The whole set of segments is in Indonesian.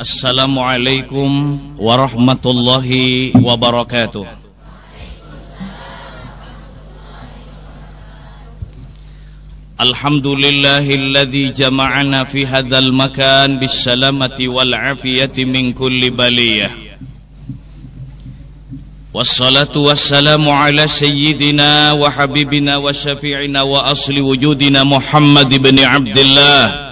Assalamualaikum warahmatullahi wabarakatuh Alhamdulillahilladzi jama'ana fi hadzal makan bis salamati wal afiyati min kulli baliyah Wassalatu wassalamu ala sayyidina wa habibina wa syafi'ina wa asli wujudina Muhammad ibn Abdullah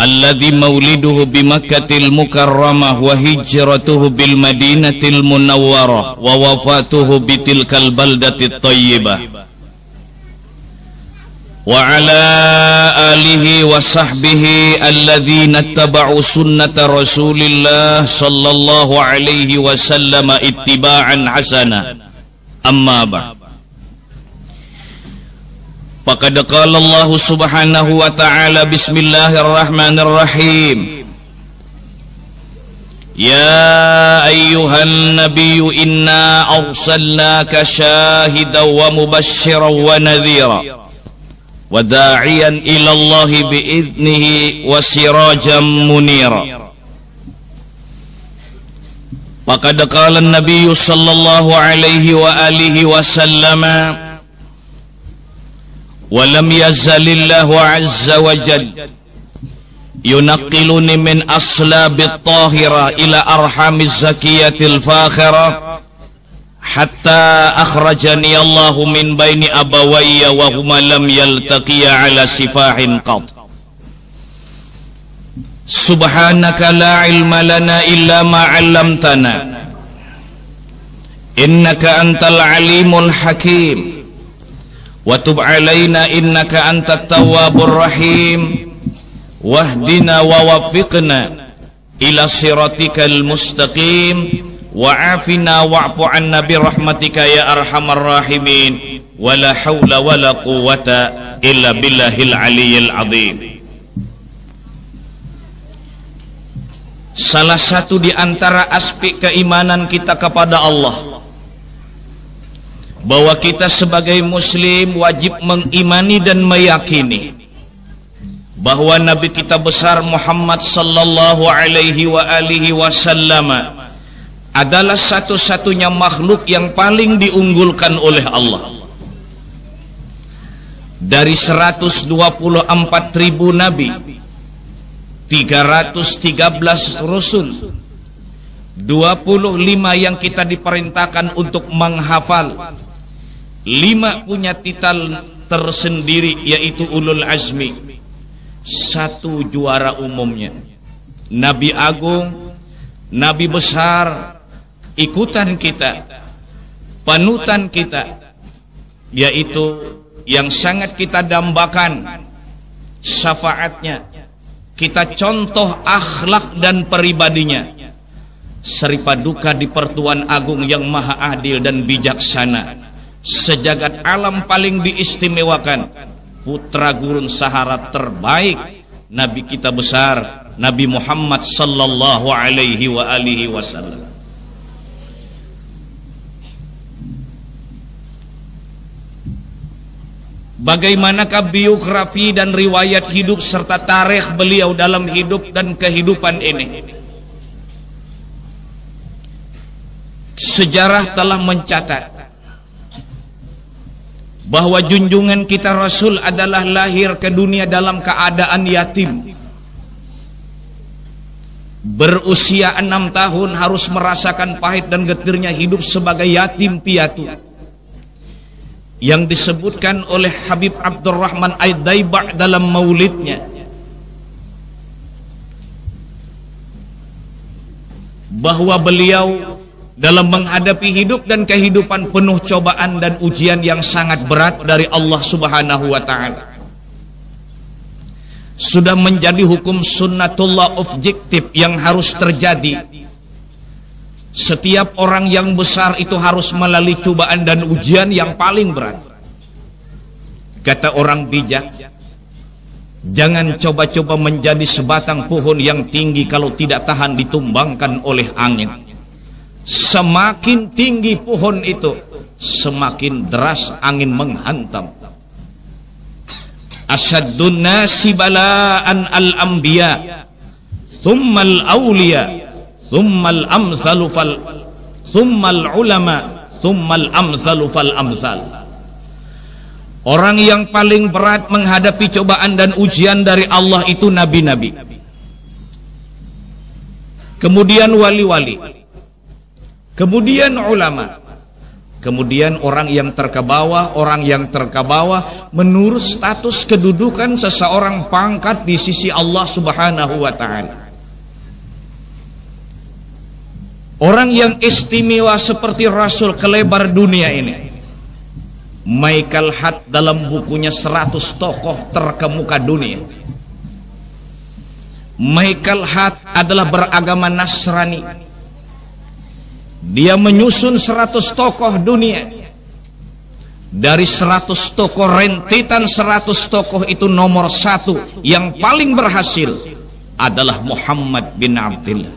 الذي مولده بمكة المكرمة وهجرته بالمدينة المنورة ووفاته بتلك البلدة الطيبة. وعلى آله وصحبه الذين اتبعوا سنة رسول الله صلى الله عليه وسلم اتباعا حسنا. أما بعد. فقد قال الله سبحانه وتعالى بسم الله الرحمن الرحيم. يا أيها النبي إنا أرسلناك شاهدا ومبشرا ونذيرا وداعيا إلى الله بإذنه وسراجا منيرا. وقد قال النبي صلى الله عليه وآله وسلم ولم يزل الله عز وجل ينقلني من أصلاب الطاهرة إلى أرحام الزكية الفاخرة حتى أخرجني الله من بين أبوي وهما لم يلتقيا على سفاح قط. سبحانك لا علم لنا إلا ما علمتنا. إنك أنت العليم الحكيم. وتب علينا إنك أنت التواب الرحيم واهدنا ووفقنا إلى صراطك المستقيم وعافنا واعف عنا برحمتك يا أرحم الراحمين ولا حول ولا قوة إلا بالله العلي العظيم Salah satu di antara aspek keimanan kita kepada Allah bahwa kita sebagai muslim wajib mengimani dan meyakini bahwa nabi kita besar Muhammad sallallahu alaihi wa alihi wasallam adalah satu-satunya makhluk yang paling diunggulkan oleh Allah. Dari 124 ribu nabi 313 rasul 25 yang kita diperintahkan untuk menghafal lima punya titel tersendiri yaitu ulul azmi. Satu juara umumnya. Nabi agung nabi besar ikutan kita panutan kita yaitu yang sangat kita dambakan syafaatnya. Kita contoh akhlak dan peribadinya. Seripaduka di pertuan agung yang maha adil dan bijaksana sejagat alam paling diistimewakan. Putra gurun sahara terbaik. Nabi kita besar Nabi Muhammad sallallahu alaihi wa alihi wasallam. Bagaimanakah biografi dan riwayat hidup serta tarikh beliau dalam hidup dan kehidupan ini? Sejarah telah mencatat bahwa junjungan kita Rasul adalah lahir ke dunia dalam keadaan yatim. Berusia enam tahun harus merasakan pahit dan getirnya hidup sebagai yatim piatu. Yang disebutkan oleh Habib Abdurrahman Aidaiba dalam maulidnya. Bahwa beliau dalam menghadapi hidup dan kehidupan penuh cobaan dan ujian yang sangat berat dari Allah Subhanahu wa taala. Sudah menjadi hukum sunnatullah objektif yang harus terjadi. Setiap orang yang besar itu harus melalui cobaan dan ujian yang paling berat. Kata orang bijak, jangan coba-coba menjadi sebatang pohon yang tinggi kalau tidak tahan ditumbangkan oleh angin Semakin tinggi pohon itu, semakin deras angin menghantam. Asyadun nasi balaan al-anbiya thummal awliya thummal amsalu fal thummal ulama thummal amsalu fal amsal Orang yang paling berat menghadapi cobaan dan ujian dari Allah itu nabi-nabi. Kemudian wali-wali. Kemudian ulama. Kemudian orang yang terkebawah, orang yang terkebawah menurut status kedudukan seseorang pangkat di sisi Allah Subhanahu wa taala. Orang yang istimewa seperti Rasul kelebar dunia ini. Michael Hart dalam bukunya 100 tokoh terkemuka dunia. Michael Hart adalah beragama Nasrani dia menyusun 100 tokoh dunia. Dari 100 tokoh rentitan 100 tokoh itu nomor satu yang paling berhasil adalah Muhammad bin Abdullah.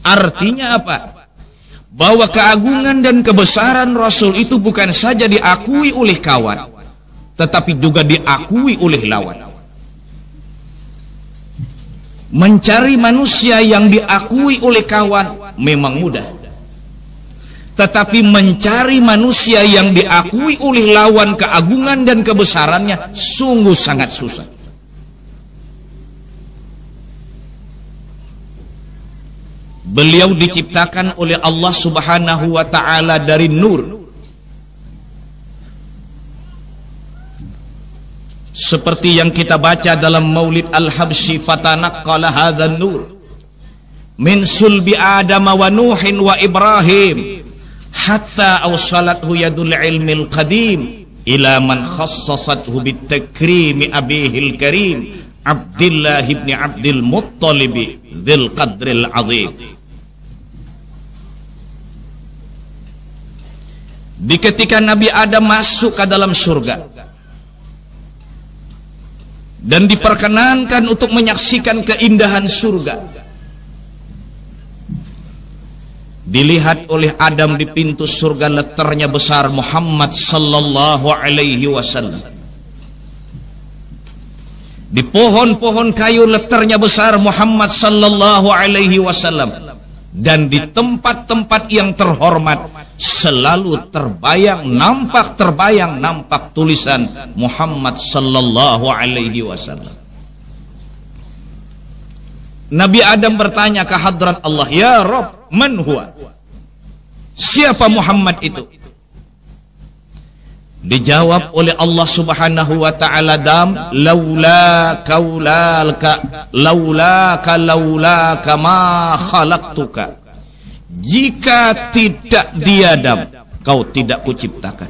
Artinya apa? Bahwa keagungan dan kebesaran Rasul itu bukan saja diakui oleh kawan, tetapi juga diakui oleh lawan. Mencari manusia yang diakui oleh kawan memang mudah. Tetapi mencari manusia yang diakui oleh lawan keagungan dan kebesarannya sungguh sangat susah. Beliau diciptakan oleh Allah Subhanahu wa taala dari nur seperti yang kita baca dalam Maulid Al-Habsyi fatanaqqala hadzal nur min sulbi Adam wa Nuhin wa Ibrahim hatta awsalathu yadul ilmil qadim ila man khassasathu bitakrimi abihil karim Abdullah ibn Abdul Muttalib dzil qadril azim Di ketika Nabi Adam masuk ke dalam surga dan diperkenankan untuk menyaksikan keindahan surga. Dilihat oleh Adam di pintu surga letternya besar Muhammad sallallahu alaihi wasallam. Di pohon-pohon kayu letternya besar Muhammad sallallahu alaihi wasallam dan di tempat-tempat yang terhormat selalu terbayang nampak terbayang nampak tulisan Muhammad sallallahu alaihi wasallam Nabi Adam bertanya ke hadrat Allah ya Rob man huwa? Siapa Muhammad itu? Dijawab oleh Allah Subhanahu wa taala dam laula ka laula kama khalaqtuka. Jika tidak diadam kau tidak kuciptakan.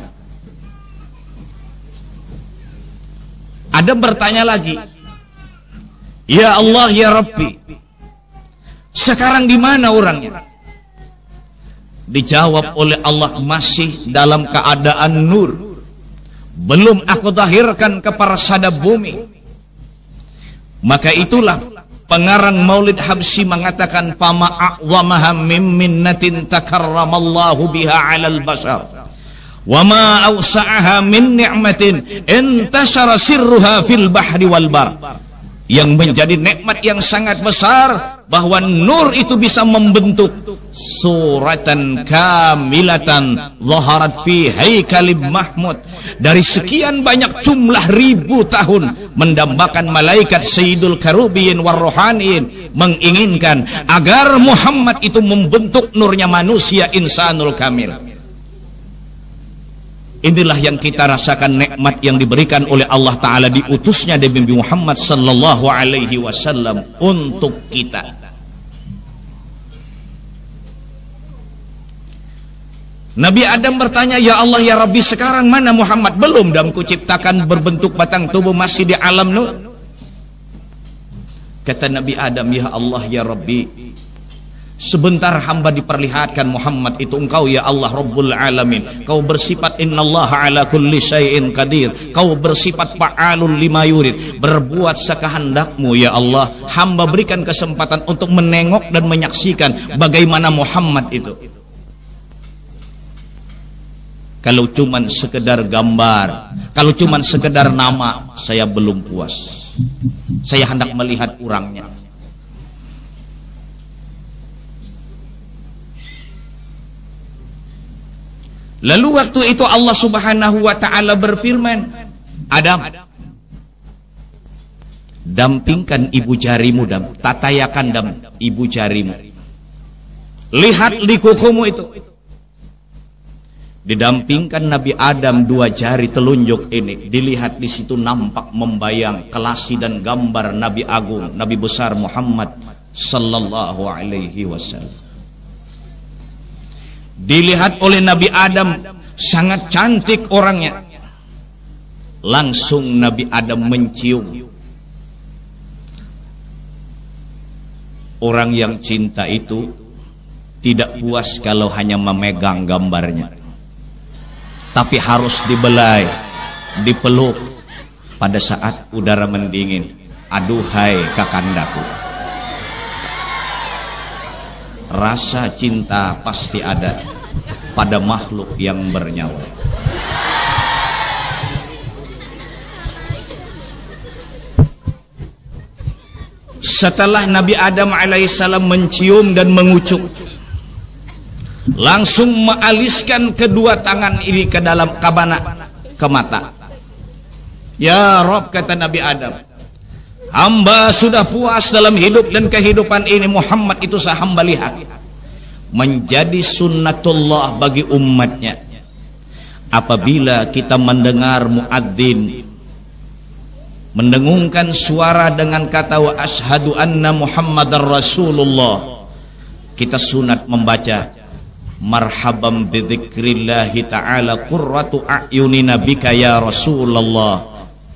Adam bertanya lagi Ya Allah ya Rabbi sekarang di mana orangnya dijawab oleh Allah masih dalam keadaan nur. Belum aku tahirkan ke parasada bumi. Maka itulah pengarang Maulid Habsyi mengatakan pama a'wamaha mim minnatin takarramallahu biha 'alal bashar wa ma awsa'aha min ni'matin intashara sirruha fil bahri wal bar yang menjadi nikmat yang sangat besar bahwa nur itu bisa membentuk suratan kamilatan zaharat fi haikalim mahmud. Dari sekian banyak jumlah ribu tahun mendambakan malaikat sayyidul karubiyin warrohaniin menginginkan agar Muhammad itu membentuk nurnya manusia insanul kamil Inilah yang kita rasakan nikmat yang diberikan oleh Allah Ta'ala diutusnya Nabi Muhammad Sallallahu Alaihi Wasallam untuk kita. Nabi Adam bertanya, Ya Allah, Ya Rabbi, sekarang mana Muhammad? Belum dan kuciptakan berbentuk batang tubuh masih di alam nur. Kata Nabi Adam, Ya Allah, Ya Rabbi, Sebentar hamba diperlihatkan Muhammad itu engkau ya Allah Rabbul Alamin. Kau bersifat innallaha ala kulli syai'in qadir. Kau bersifat fa'alul lima yurid. Berbuat sekehendakmu ya Allah. Hamba berikan kesempatan untuk menengok dan menyaksikan bagaimana Muhammad itu. Kalau cuman sekedar gambar, kalau cuman sekedar nama, saya belum puas. Saya hendak melihat orangnya. Lalu waktu itu Allah Subhanahu wa taala berfirman, Adam, dampingkan ibu jarimu dam, tatayakan dam ibu jarimu. Lihat likukumu itu. Didampingkan Nabi Adam dua jari telunjuk ini, dilihat di situ nampak membayang kelasi dan gambar Nabi Agung, Nabi besar Muhammad sallallahu alaihi wasallam. Dilihat oleh Nabi Adam sangat cantik orangnya. Langsung Nabi Adam mencium. Orang yang cinta itu tidak puas kalau hanya memegang gambarnya tapi harus dibelai, dipeluk pada saat udara mendingin. Aduhai kakandaku. Rasa cinta pasti ada pada makhluk yang bernyawa. Setelah Nabi Adam alaihissalam mencium dan mengucuk langsung mengaliskan kedua tangan ini ke dalam kabana ke mata ya Rob kata Nabi Adam hamba sudah puas dalam hidup dan kehidupan ini Muhammad itu sah hamba lihat. Menjadi sunnatullah bagi umatnya. Apabila kita mendengar muadzin mendengungkan suara dengan kata wa ashadu anna muhammadar rasulullah kita sunat membaca marhaban bidzikrillahi ta'ala qurratu a'yunina bika ya Rasulullah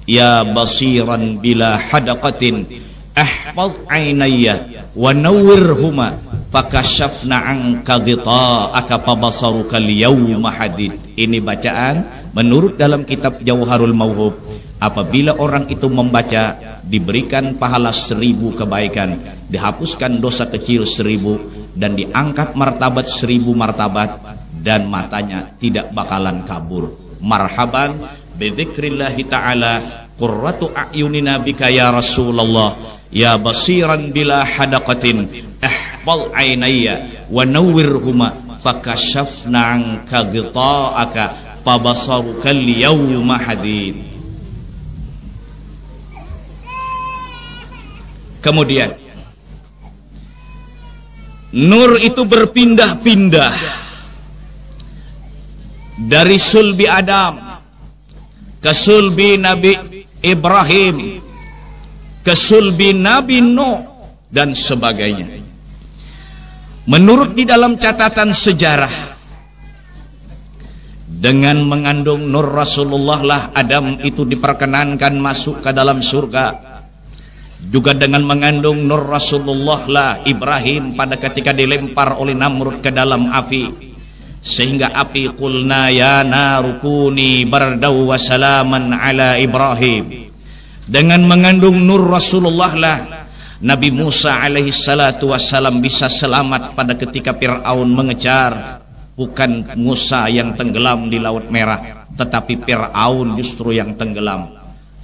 ya basiran bila hadaqatin ahfaz aynayya wa nawwirhuma fakashafna anka ghita'aka fabasaruka al-yawma hadid. Ini bacaan menurut dalam kitab Jauharul Mauhub apabila orang itu membaca diberikan pahala seribu kebaikan dihapuskan dosa kecil seribu dan diangkat martabat seribu martabat dan matanya tidak bakalan kabur. Marhaban bidzikrillahi ta'ala qurratu a'yunina bika ya Rasulullah ya basiran bila hadaqatin ihfal aynayya wa nawwirhuma fakashafna anka ghita'aka fabasaruka al-yawma hadid. Kemudian Nur itu berpindah-pindah dari sulbi Adam ke sulbi Nabi Ibrahim. Ke sulbi Nabi Nuh dan sebagainya. Menurut di dalam catatan sejarah dengan mengandung Nur Rasulullah lah Adam itu diperkenankan masuk ke dalam surga. Juga dengan mengandung Nur Rasulullah lah Ibrahim pada ketika dilempar oleh Namrud ke dalam api sehingga api kulna ya narukuni bardau wasalaman ala Ibrahim. Dengan mengandung Nur Rasulullah lah Nabi Musa alaihi salatu wassalam bisa selamat pada ketika Fir'aun mengejar. Bukan Musa yang tenggelam di Laut Merah tetapi Fir'aun justru yang tenggelam.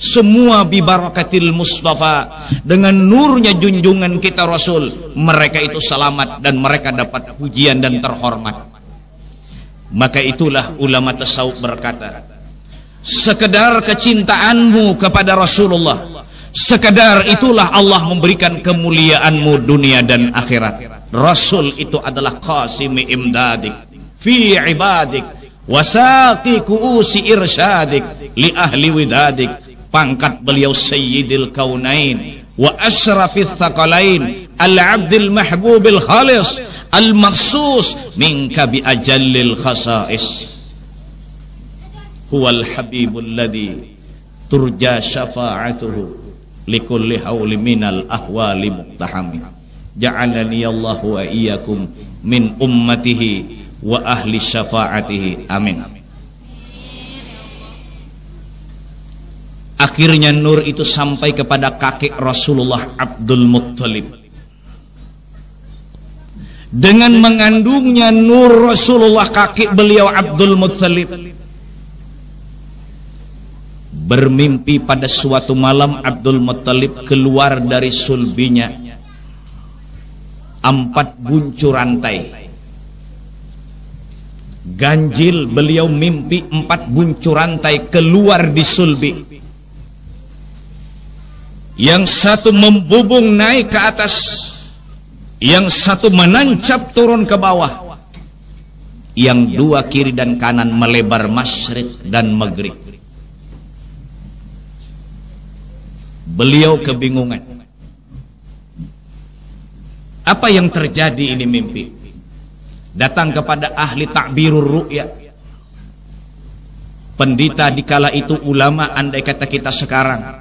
Semua bibarakatil Mustafa dengan nurnya junjungan kita Rasul mereka itu selamat dan mereka dapat pujian dan terhormat maka itulah ulama tasawuf berkata sekedar kecintaanmu kepada Rasulullah sekedar itulah Allah memberikan kemuliaanmu dunia dan akhirat. Rasul itu adalah qasimi imdadik fi ibadik wasaqi kuusi irsyadik li ahli widadik. Pangkat beliau sayyidil kaunain وأشرف الثقلين العبد المحبوب الخالص المخصوص منك بأجل الخصائص. هو الحبيب الذي ترجى شفاعته لكل حول من الأهوال مقتحم. جعلني الله وإياكم من أمته وأهل شفاعته. آمين. Akhirnya nur itu sampai kepada kakek Rasulullah Abdul Muttalib. Dengan mengandungnya nur Rasulullah kakek beliau Abdul Muttalib. Bermimpi pada suatu malam Abdul Muttalib keluar dari sulbinya. Empat buncur rantai. ganjil beliau mimpi empat buncur rantai keluar di sulbi yang satu membubung naik ke atas yang satu menancap turun ke bawah yang dua kiri dan kanan melebar masyrik dan maghrib. Beliau kebingungan apa yang terjadi ini mimpi? Datang kepada ahli takbirur ru'ya. Pendeta dikala itu ulama andai kata kita sekarang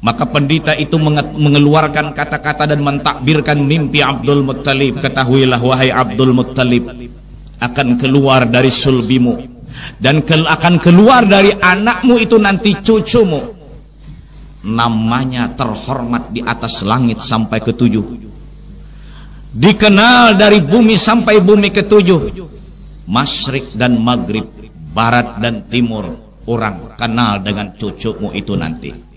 maka pendeta itu mengeluarkan kata-kata dan mentakbirkan mimpi Abdul Muttalib. Ketahuilah wahai Abdul Muttalib akan keluar dari sulbimu dan akan keluar dari anakmu itu nanti cucumu. Namanya terhormat di atas langit sampai ketujuh. Dikenal dari bumi sampai bumi ketujuh. Masyrik dan maghrib, barat dan timur. Orang kenal dengan cucumu itu nanti.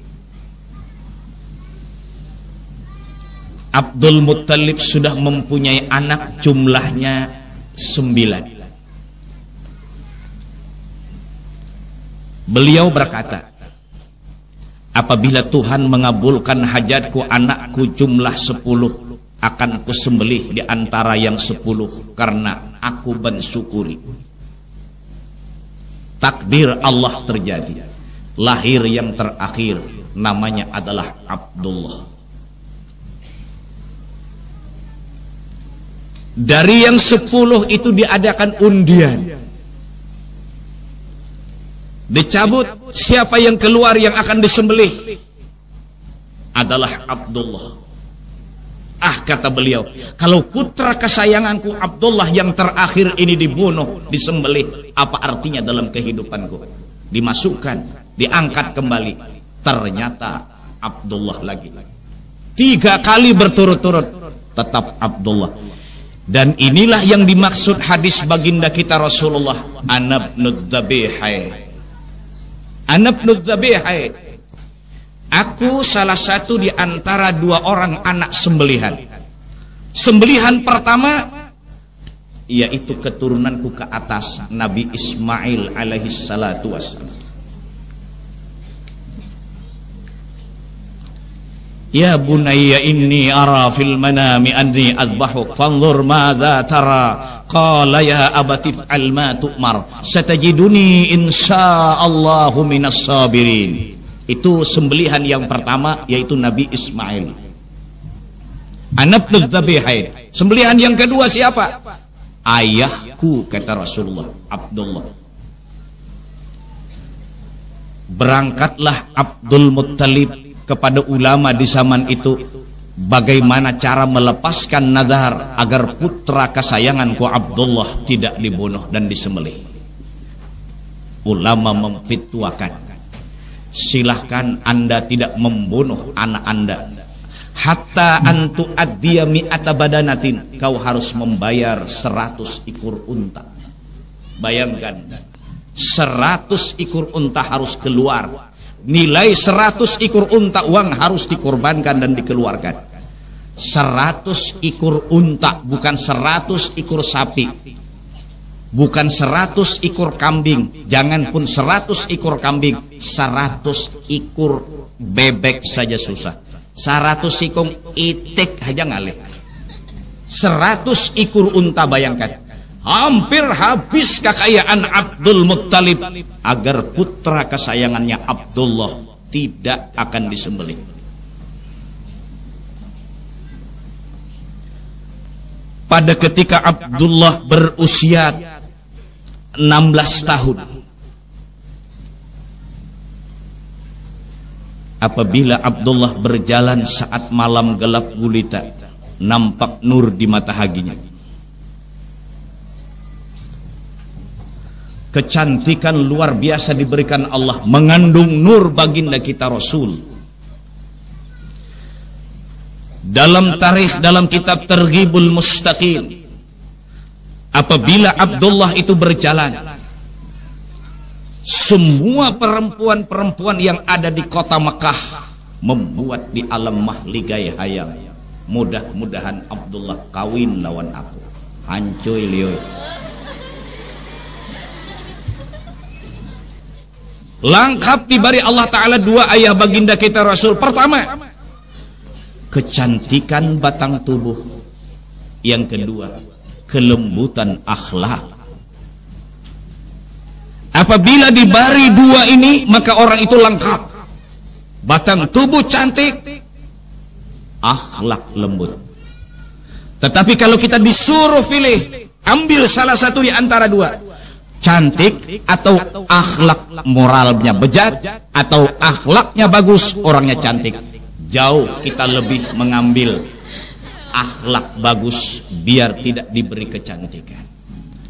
Abdul Muttalib sudah mempunyai anak jumlahnya sembilan. Beliau berkata, apabila Tuhan mengabulkan hajatku anakku jumlah sepuluh, akan kusembelih di antara yang sepuluh karena aku bersyukuri. Takdir Allah terjadi. Lahir yang terakhir namanya adalah Abdullah. Dari yang sepuluh itu diadakan undian. Dicabut siapa yang keluar yang akan disembelih adalah Abdullah. Ah kata beliau, kalau putra kesayanganku Abdullah yang terakhir ini dibunuh, disembelih, apa artinya dalam kehidupanku? Dimasukkan, diangkat kembali. Ternyata Abdullah lagi. Tiga kali berturut-turut tetap Abdullah. Dan inilah yang dimaksud hadis baginda kita Rasulullah Anab nudzabihai Anab nudzabihai Aku salah satu di antara dua orang anak sembelihan. Sembelihan pertama Yaitu keturunanku ke atas Nabi Ismail alaihi salatu wassalam Ya bunayya inni ara fil manami anni azbahuk fanzur madza tara. Qala ya abati fa'al ma tu'mar satajiduni insyaallahu minas sabirin. Itu sembelihan yang pertama yaitu Nabi Ismail. Anak Zabihain sembelihan yang kedua siapa? Ayahku kata Rasulullah Abdullah. Berangkatlah Abdul Muttalib kepada ulama di zaman itu bagaimana cara melepaskan nazar agar putra kesayanganku Abdullah tidak dibunuh dan disembelih. Ulama memfitwakan silahkan anda tidak membunuh anak anda. Hatta antu addiya mi'ata badanatin. Kau harus membayar seratus ekor unta. Bayangkan seratus ekor unta harus keluar nilai 100 ekor unta uang harus dikorbankan dan dikeluarkan. 100 ekor unta bukan 100 ekor sapi. Bukan 100 ekor kambing jangan pun 100 ekor kambing 100 ekor bebek saja susah. 100 ekor itik aja ngalih 100 ekor unta bayangkan hampir habis kekayaan Abdul Muttalib agar putra kesayangannya Abdullah tidak akan disembelih. Pada ketika Abdullah berusia 16 tahun Apabila Abdullah berjalan saat malam gelap gulita Nampak nur di mata haginya kecantikan luar biasa diberikan Allah mengandung nur baginda kita Rasul. Dalam tarikh dalam kitab Terghibul Mustaqim apabila Abdullah itu berjalan semua perempuan-perempuan yang ada di kota Mekah membuat di alam mahligai hayal mudah-mudahan Abdullah kawin lawan aku. Hancuy lioi lengkap diberi Allah Ta'ala dua ayah baginda kita Rasul. Pertama kecantikan batang tubuh. Yang kedua kelembutan akhlak. Apabila diberi dua ini maka orang itu lengkap. Batang tubuh cantik akhlak lembut. Tetapi kalau kita disuruh pilih ambil salah satu di antara dua cantik atau akhlak moralnya bejat atau akhlaknya bagus orangnya cantik. Jauh kita lebih mengambil akhlak bagus biar tidak diberi kecantikan.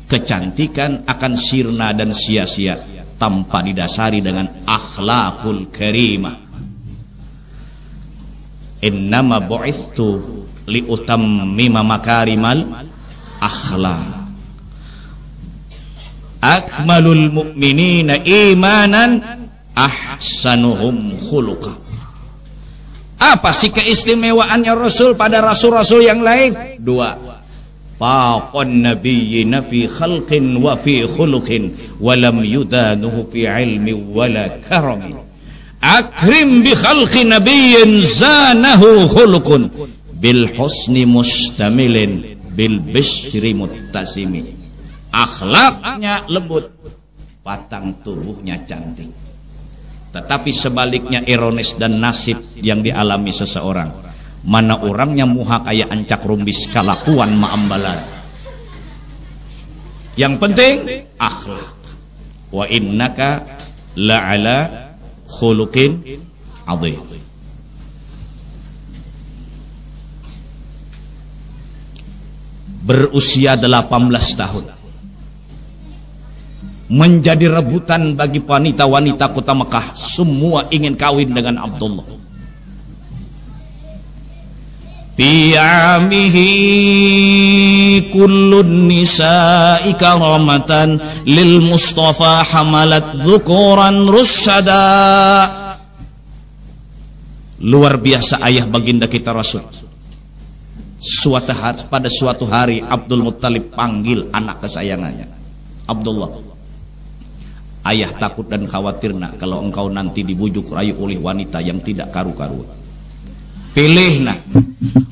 Kecantikan akan sirna dan sia-sia tanpa didasari dengan akhlakul karimah. Innama bu'ithu liutammima makarimal akhlak akmalul mu'minina imanan ahsanuhum khuluqa. Apa sih keistimewaannya Rasul pada rasul-rasul yang lain? Dua. Faqan nabiyyina fi khalqin wa fi khuluqin wa lam yudanuhu fi ilmi wala karami. Akrim bi khalqi nabiyyin zanahu khuluqun bil husni mustamilin bil bishri muttasimi akhlaknya lembut batang tubuhnya cantik. Tetapi sebaliknya ironis dan nasib yang dialami seseorang. Mana orangnya muha kayak ancak rumbis kalakuan maambalan. Yang penting akhlak. Wa innaka la'ala khuluqin adhim berusia 18 tahun menjadi rebutan bagi wanita-wanita kota Mekah. Semua ingin kawin dengan Abdullah. Bi'amihi kullun nisa'i karamatan lil Mustafa hamalat dhukuran rusyada Luar biasa ayah baginda kita Rasul. Suatu hari, pada suatu hari Abdul Muttalib panggil anak kesayangannya Abdullah Ayah takut dan khawatir nak kalau engkau nanti dibujuk rayu oleh wanita yang tidak karu-karuan. Pilih nak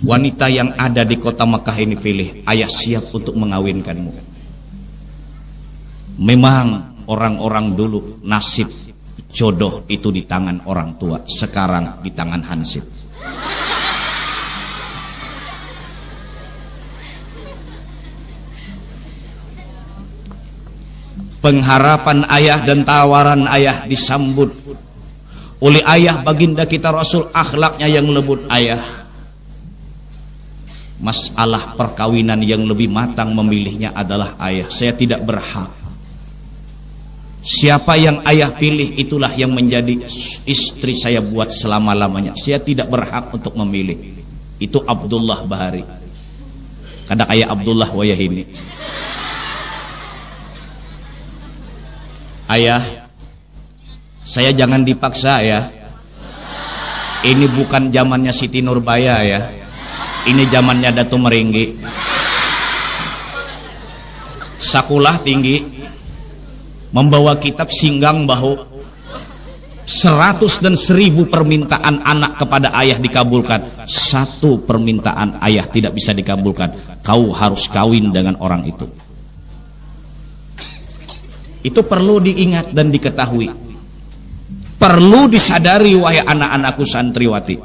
wanita yang ada di kota Mekah ini pilih. Ayah siap untuk mengawinkanmu. Memang orang-orang dulu nasib jodoh itu di tangan orang tua. Sekarang di tangan Hansip. Pengharapan ayah dan tawaran ayah disambut. Oleh ayah baginda kita Rasul akhlaknya yang lembut ayah. Masalah perkawinan yang lebih matang memilihnya adalah ayah. Saya tidak berhak. Siapa yang ayah pilih itulah yang menjadi istri saya buat selama-lamanya. Saya tidak berhak untuk memilih. Itu Abdullah Bahari. Kadang ayah Abdullah wayah ini Ayah, saya jangan dipaksa ya. Ini bukan zamannya Siti Nurbaya ya. Ini zamannya Datu Meringgi. Sakulah tinggi membawa kitab singgang bahu seratus dan seribu permintaan anak kepada ayah dikabulkan satu permintaan ayah tidak bisa dikabulkan kau harus kawin dengan orang itu itu perlu diingat dan diketahui. Perlu disadari wahai anak-anakku santriwati.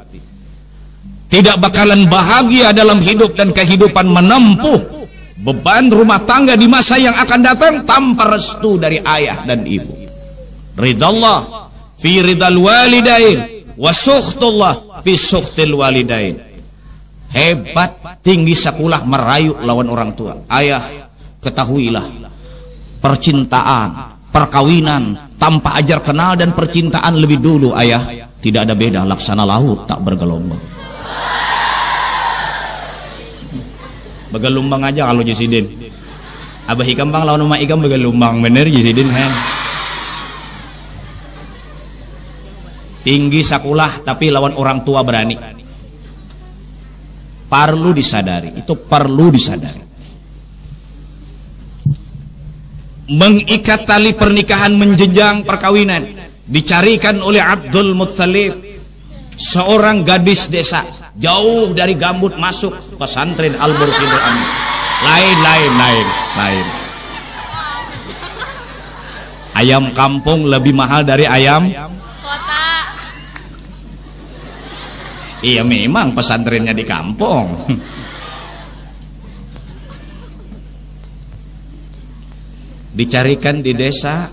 Tidak bakalan bahagia dalam hidup dan kehidupan menempuh beban rumah tangga di masa yang akan datang tanpa restu dari ayah dan ibu. Ridallah fi ridal walidain wa sukhtullah fi sukhtil walidain. Hebat tinggi sekolah merayu lawan orang tua. Ayah, ketahuilah percintaan, perkawinan tanpa ajar kenal dan percintaan lebih dulu ayah. Tidak ada beda laksana laut tak bergelombang. Bergelombang aja kalau jisidin abah ikam bang lawan rumah ikam bergelombang bener jisidin hen. Tinggi sakulah tapi lawan orang tua berani. Perlu disadari itu perlu disadari mengikat tali pernikahan menjenjang perkawinan dicarikan oleh Abdul Muttalib seorang gadis desa jauh dari gambut masuk pesantren Al Mursidul Amin. Lain lain lain lain. Ayam kampung lebih mahal dari ayam kota. Iya memang pesantrennya di kampung dicarikan di desa.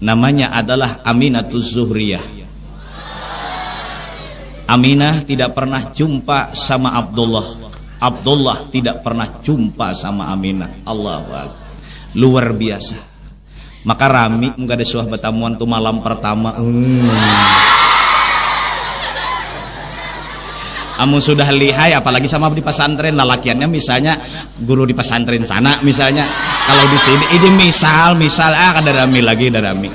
Namanya adalah Aminatus Zuhriyah. Aminah tidak pernah jumpa sama Abdullah. Abdullah tidak pernah jumpa sama Aminah. Allah luar biasa. Maka rami enggak ada suah betamuan tuh malam pertama. Hmm. Amun sudah lihai apalagi sama di pesantren. Lalakiannya misalnya guru di pesantren sana misalnya. Kalau di sini ini misal misal. Ah ada rami lagi ada rami.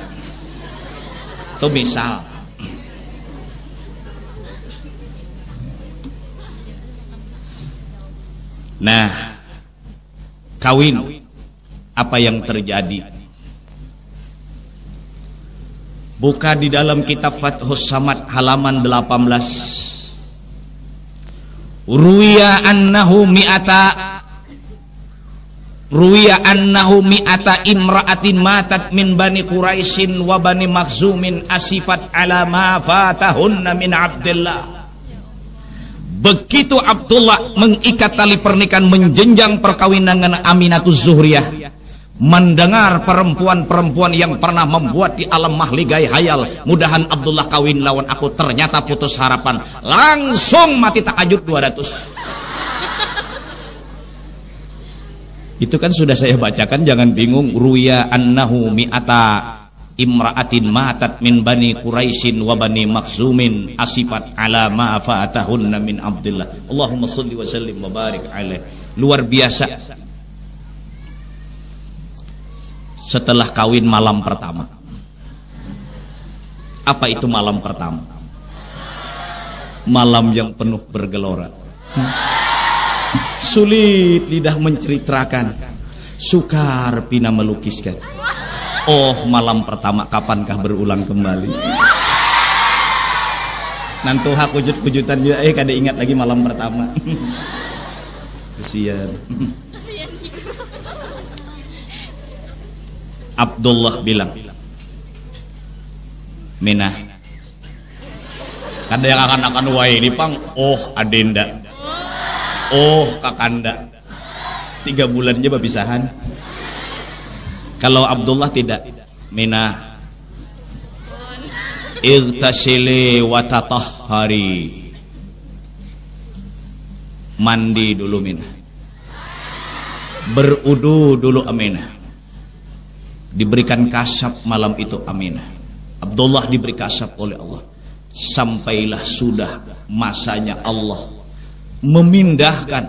Itu misal. Nah kawin. Apa yang terjadi? Buka di dalam kitab Fathus Samad halaman 18 ruya annahu mi'ata. Ruya annahu mi'ata imra'atin matat min bani quraisin wa bani makhzumin asifat ala ma fatahunna min abdillah begitu Abdullah mengikat tali pernikahan menjenjang perkawinan dengan Aminatus Zuhriyah mendengar perempuan-perempuan yang pernah membuat di alam mahligai hayal. Mudahan Abdullah kawin lawan aku. Ternyata putus harapan. Langsung mati takajud 200 itu kan sudah saya bacakan. Jangan bingung. Ruya annahu mi'ata imra'atin matat min bani quraisyin wa bani makhzumin asifat ala ma fa'atahunna min abdillah. Allahumma salli wa sallim wa barik alaih. Luar biasa setelah kawin malam pertama. Apa itu malam pertama? Malam yang penuh bergelora. Sulit lidah menceritakan. Sukar pina melukiskan. Oh malam pertama kapankah berulang kembali? Nanti hak kujut-kujutan juga eh kada ingat lagi malam pertama. Kesian. Abdullah bilang Minah Kada yang akan akan wai ini pang. Oh adenda Oh kakanda. Tiga bulan aja berpisahan. Kalau Abdullah tidak Minah Irtasili watatahari Mandi dulu Minah. Berudu dulu Aminah diberikan kasap malam itu Aminah Abdullah diberi kasap oleh Allah. Sampailah sudah masanya Allah memindahkan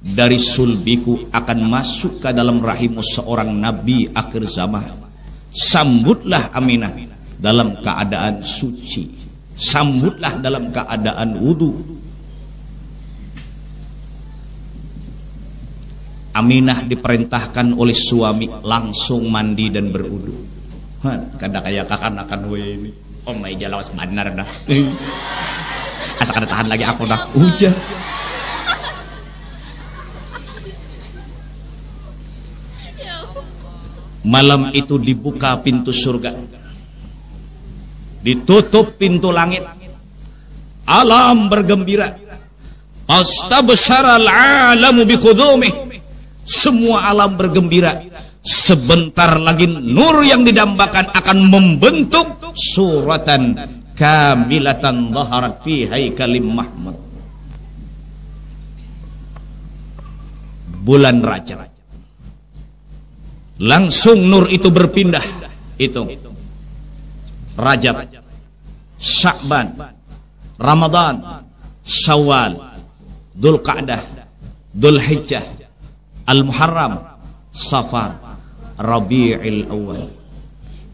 dari sulbiku akan masuk ke dalam rahimu seorang nabi akhir zaman. Sambutlah Aminah dalam keadaan suci. Sambutlah dalam keadaan wudhu Aminah diperintahkan oleh suami langsung mandi dan berudu. Kada kayak kakan akan we ini. Oh my jalawas benar dah. Asa kada tahan lagi aku dah. Hujan. Malam itu dibuka pintu surga. Ditutup pintu langit. Alam bergembira. Astabsyara al-alamu biqudumih semua alam bergembira. Sebentar lagi nur yang didambakan akan membentuk suratan kamilatan zaharat fi haikalim mahmud. Bulan Rajab. Langsung nur itu berpindah. Itu. Rajab Syakban Ramadan Syawal Dzulqa'dah Dzulhijjah Al-Muharram Safar Rabi'il Awal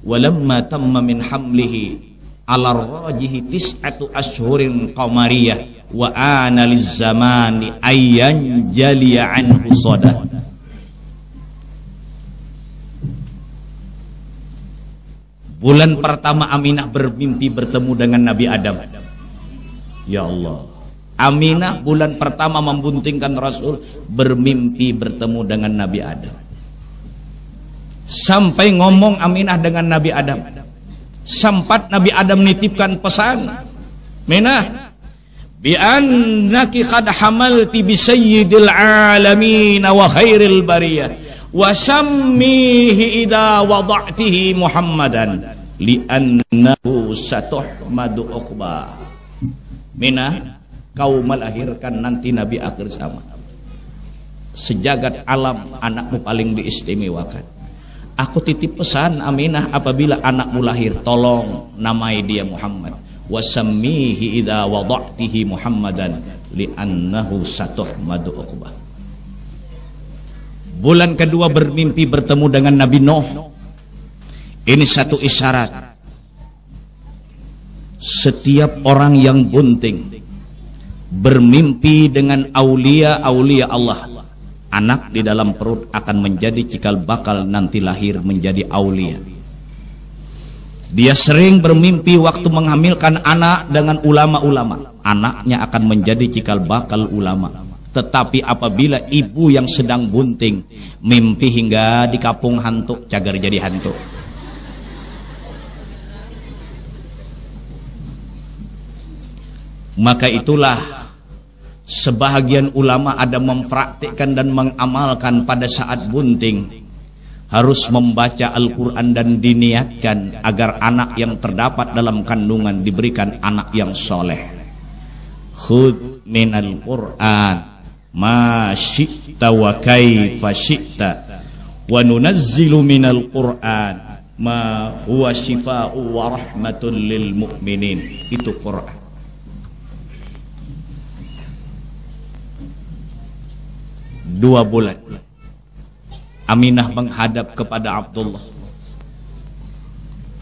Walamma tamma min hamlihi ala rajihi tis'atu ashhurin qamariyah wa ana lizzamani ayyan jaliya anhu sada bulan pertama Aminah bermimpi bertemu dengan Nabi Adam. Ya Allah Aminah bulan pertama membuntingkan Rasul bermimpi bertemu dengan Nabi Adam. Sampai ngomong Aminah dengan Nabi Adam. Sempat Nabi Adam nitipkan pesan Minah bi annaki qad hamalti bi sayyidil alamin wa khairil bariyah wa sammihi idza wada'tihi muhammadan li'annahu satuhmadu uqba. Mina kau melahirkan nanti nabi akhir zaman. Sejagat alam anakmu paling diistimewakan. Aku titip pesan Aminah apabila anakmu lahir tolong namai dia Muhammad. Wasammihi idza wada'tihi Muhammadan li'annahu satuhmadu uqbah. Bulan kedua bermimpi bertemu dengan Nabi Nuh. Ini satu isyarat. Setiap orang yang bunting bermimpi dengan aulia-aulia Allah anak di dalam perut akan menjadi cikal bakal nanti lahir menjadi aulia dia sering bermimpi waktu menghamilkan anak dengan ulama-ulama. Anaknya akan menjadi cikal bakal ulama. Tetapi apabila ibu yang sedang bunting mimpi hingga di kapung hantu, cagar jadi hantu. Maka itulah sebahagian ulama ada mempraktikkan dan mengamalkan pada saat bunting harus membaca Al-Quran dan diniatkan agar anak yang terdapat dalam kandungan diberikan anak yang soleh. Khud min Al-Quran ma syi'ta wa kaifa syi'ta wa nunazzilu min Al-Quran ma huwa shifa'u wa rahmatun lil mu'minin. Itu Quran. Dua bulan Aminah menghadap kepada Abdullah.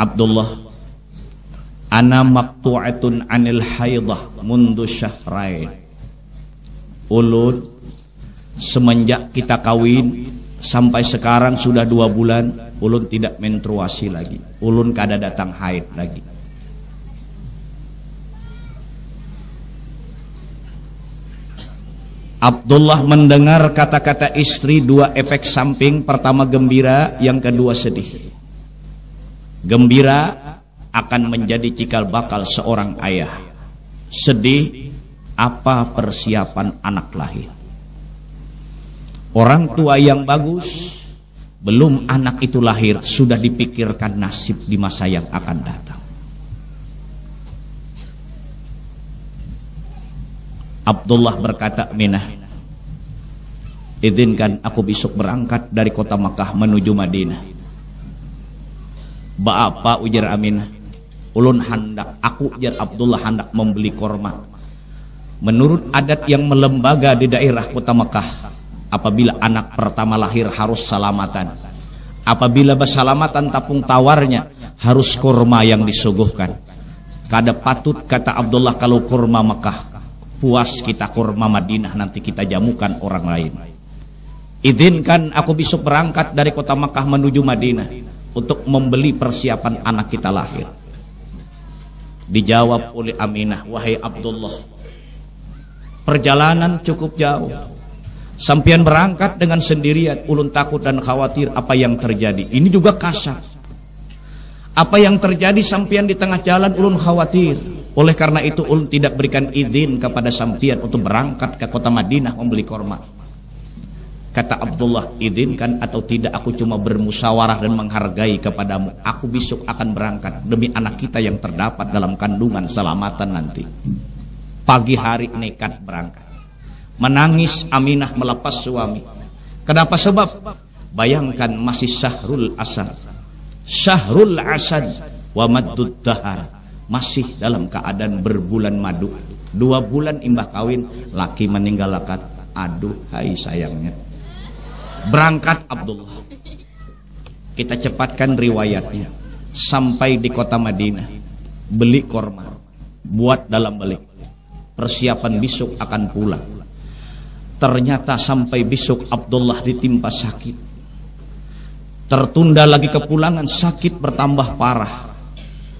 Abdullah, ana maqtu'atun anil haidah mundu syahrain. Ulun semenjak kita kawin sampai sekarang sudah dua bulan ulun tidak menstruasi lagi. Ulun kada datang haid lagi. Abdullah mendengar kata-kata istri dua efek samping pertama gembira yang kedua sedih. Gembira akan menjadi cikal bakal seorang ayah. Sedih apa persiapan anak lahir? Orang tua yang bagus belum anak itu lahir sudah dipikirkan nasib di masa yang akan datang Abdullah berkata Minah izinkan aku besok berangkat dari kota Makkah menuju Madinah. Bapak ujar Aminah ulun hendak aku ujar Abdullah hendak membeli korma. Menurut adat yang melembaga di daerah kota Makkah apabila anak pertama lahir harus salamatan. Apabila bersalamatan tapung tawarnya harus korma yang disuguhkan. Kada patut kata Abdullah kalau kurma Makkah puas kita kurma Madinah nanti kita jamukan orang lain. Izinkan aku besok berangkat dari kota Makkah menuju Madinah untuk membeli persiapan anak kita lahir. Dijawab oleh Aminah wahai Abdullah perjalanan cukup jauh. Sampian berangkat dengan sendirian ulun takut dan khawatir apa yang terjadi. Ini juga kasar apa yang terjadi sampian di tengah jalan ulun khawatir oleh karena itu ulun tidak berikan izin kepada sampian untuk berangkat ke kota Madinah membeli korma. Kata Abdullah, izinkan atau tidak aku cuma bermusyawarah dan menghargai kepadamu. Aku besok akan berangkat demi anak kita yang terdapat dalam kandungan selamatan nanti. Pagi hari nekat berangkat. Menangis Aminah melepas suami. Kenapa sebab? Bayangkan masih syahrul asad. Syahrul asad wa maddud dahar. Masih dalam keadaan berbulan madu. Dua bulan imbah kawin laki meninggal lakat. Aduh hai sayangnya. Berangkat Abdullah. Kita cepatkan riwayatnya. Sampai di kota Madinah beli korma. Buat dalam balik. Persiapan besok akan pulang. Ternyata sampai besok Abdullah ditimpa sakit tertunda lagi kepulangan sakit bertambah parah.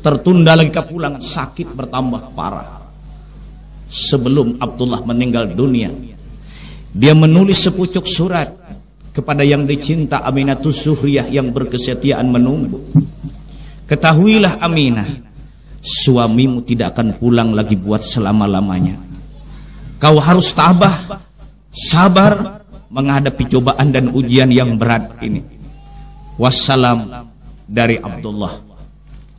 Tertunda lagi kepulangan sakit bertambah parah. Sebelum Abdullah meninggal dunia dia menulis sepucuk surat kepada yang dicinta Aminatus Suhriyah yang berkesetiaan menunggu. Ketahuilah Aminah suamimu tidak akan pulang lagi buat selama-lamanya. Kau harus tabah sabar menghadapi cobaan dan ujian yang berat ini wassalam dari Abdullah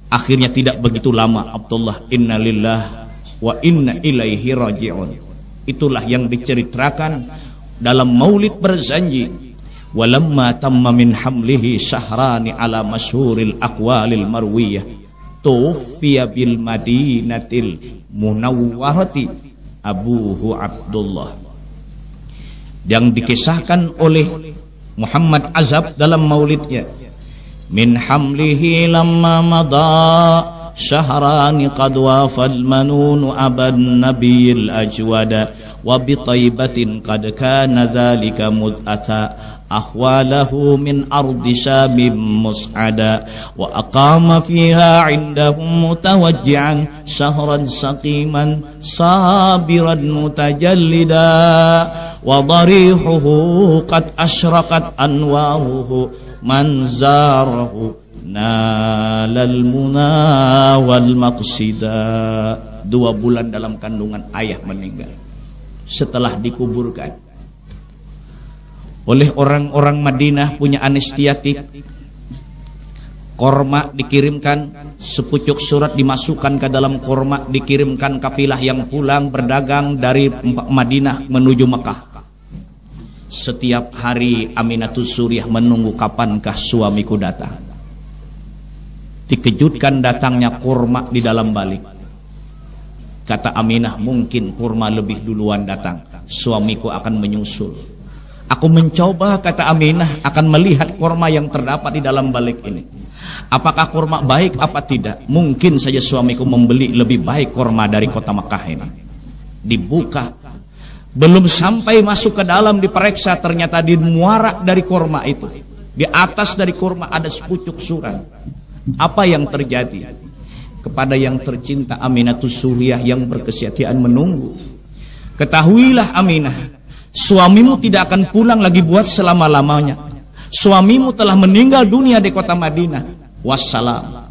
Akhirnya tidak begitu lama Abdullah innalillah wa inna ilaihi raji'un. Itulah yang diceritakan dalam maulid berjanji walamma tamma min hamlihi syahrani ala masyhuril aqwalil marwiyah tufiya bil madinatil munawwarati abuhu Abdullah yang dikisahkan oleh Muhammad Azab dalam maulidnya من حمله لما مضى شهران قد وافى المنون أبا النبي الأجود وبطيبة قد كان ذلك مذ أتى أخواله من أرض شام مسعدا وأقام فيها عندهم متوجعا شهرا سقيما صابرا متجلدا وضريحه قد أشرقت أنواره man zarahu nalal muna wal maqsida dua bulan dalam kandungan ayah meninggal setelah dikuburkan oleh orang-orang Madinah punya anestiatik korma dikirimkan sepucuk surat dimasukkan ke dalam korma dikirimkan kafilah yang pulang berdagang dari Madinah menuju Mekah setiap hari Aminatus Suriah menunggu kapankah suamiku datang. Dikejutkan datangnya kurma di dalam balik. Kata Aminah mungkin kurma lebih duluan datang. Suamiku akan menyusul. Aku mencoba kata Aminah akan melihat kurma yang terdapat di dalam balik ini. Apakah kurma baik apa tidak? Mungkin saja suamiku membeli lebih baik kurma dari kota Makkah ini. Dibuka belum sampai masuk ke dalam diperiksa ternyata di muara dari korma itu. Di atas dari korma ada sepucuk surat. Apa yang terjadi? Kepada yang tercinta Aminatus Suriah yang berkesetiaan menunggu. Ketahuilah Aminah, suamimu tidak akan pulang lagi buat selama-lamanya. Suamimu telah meninggal dunia di kota Madinah. Wassalam.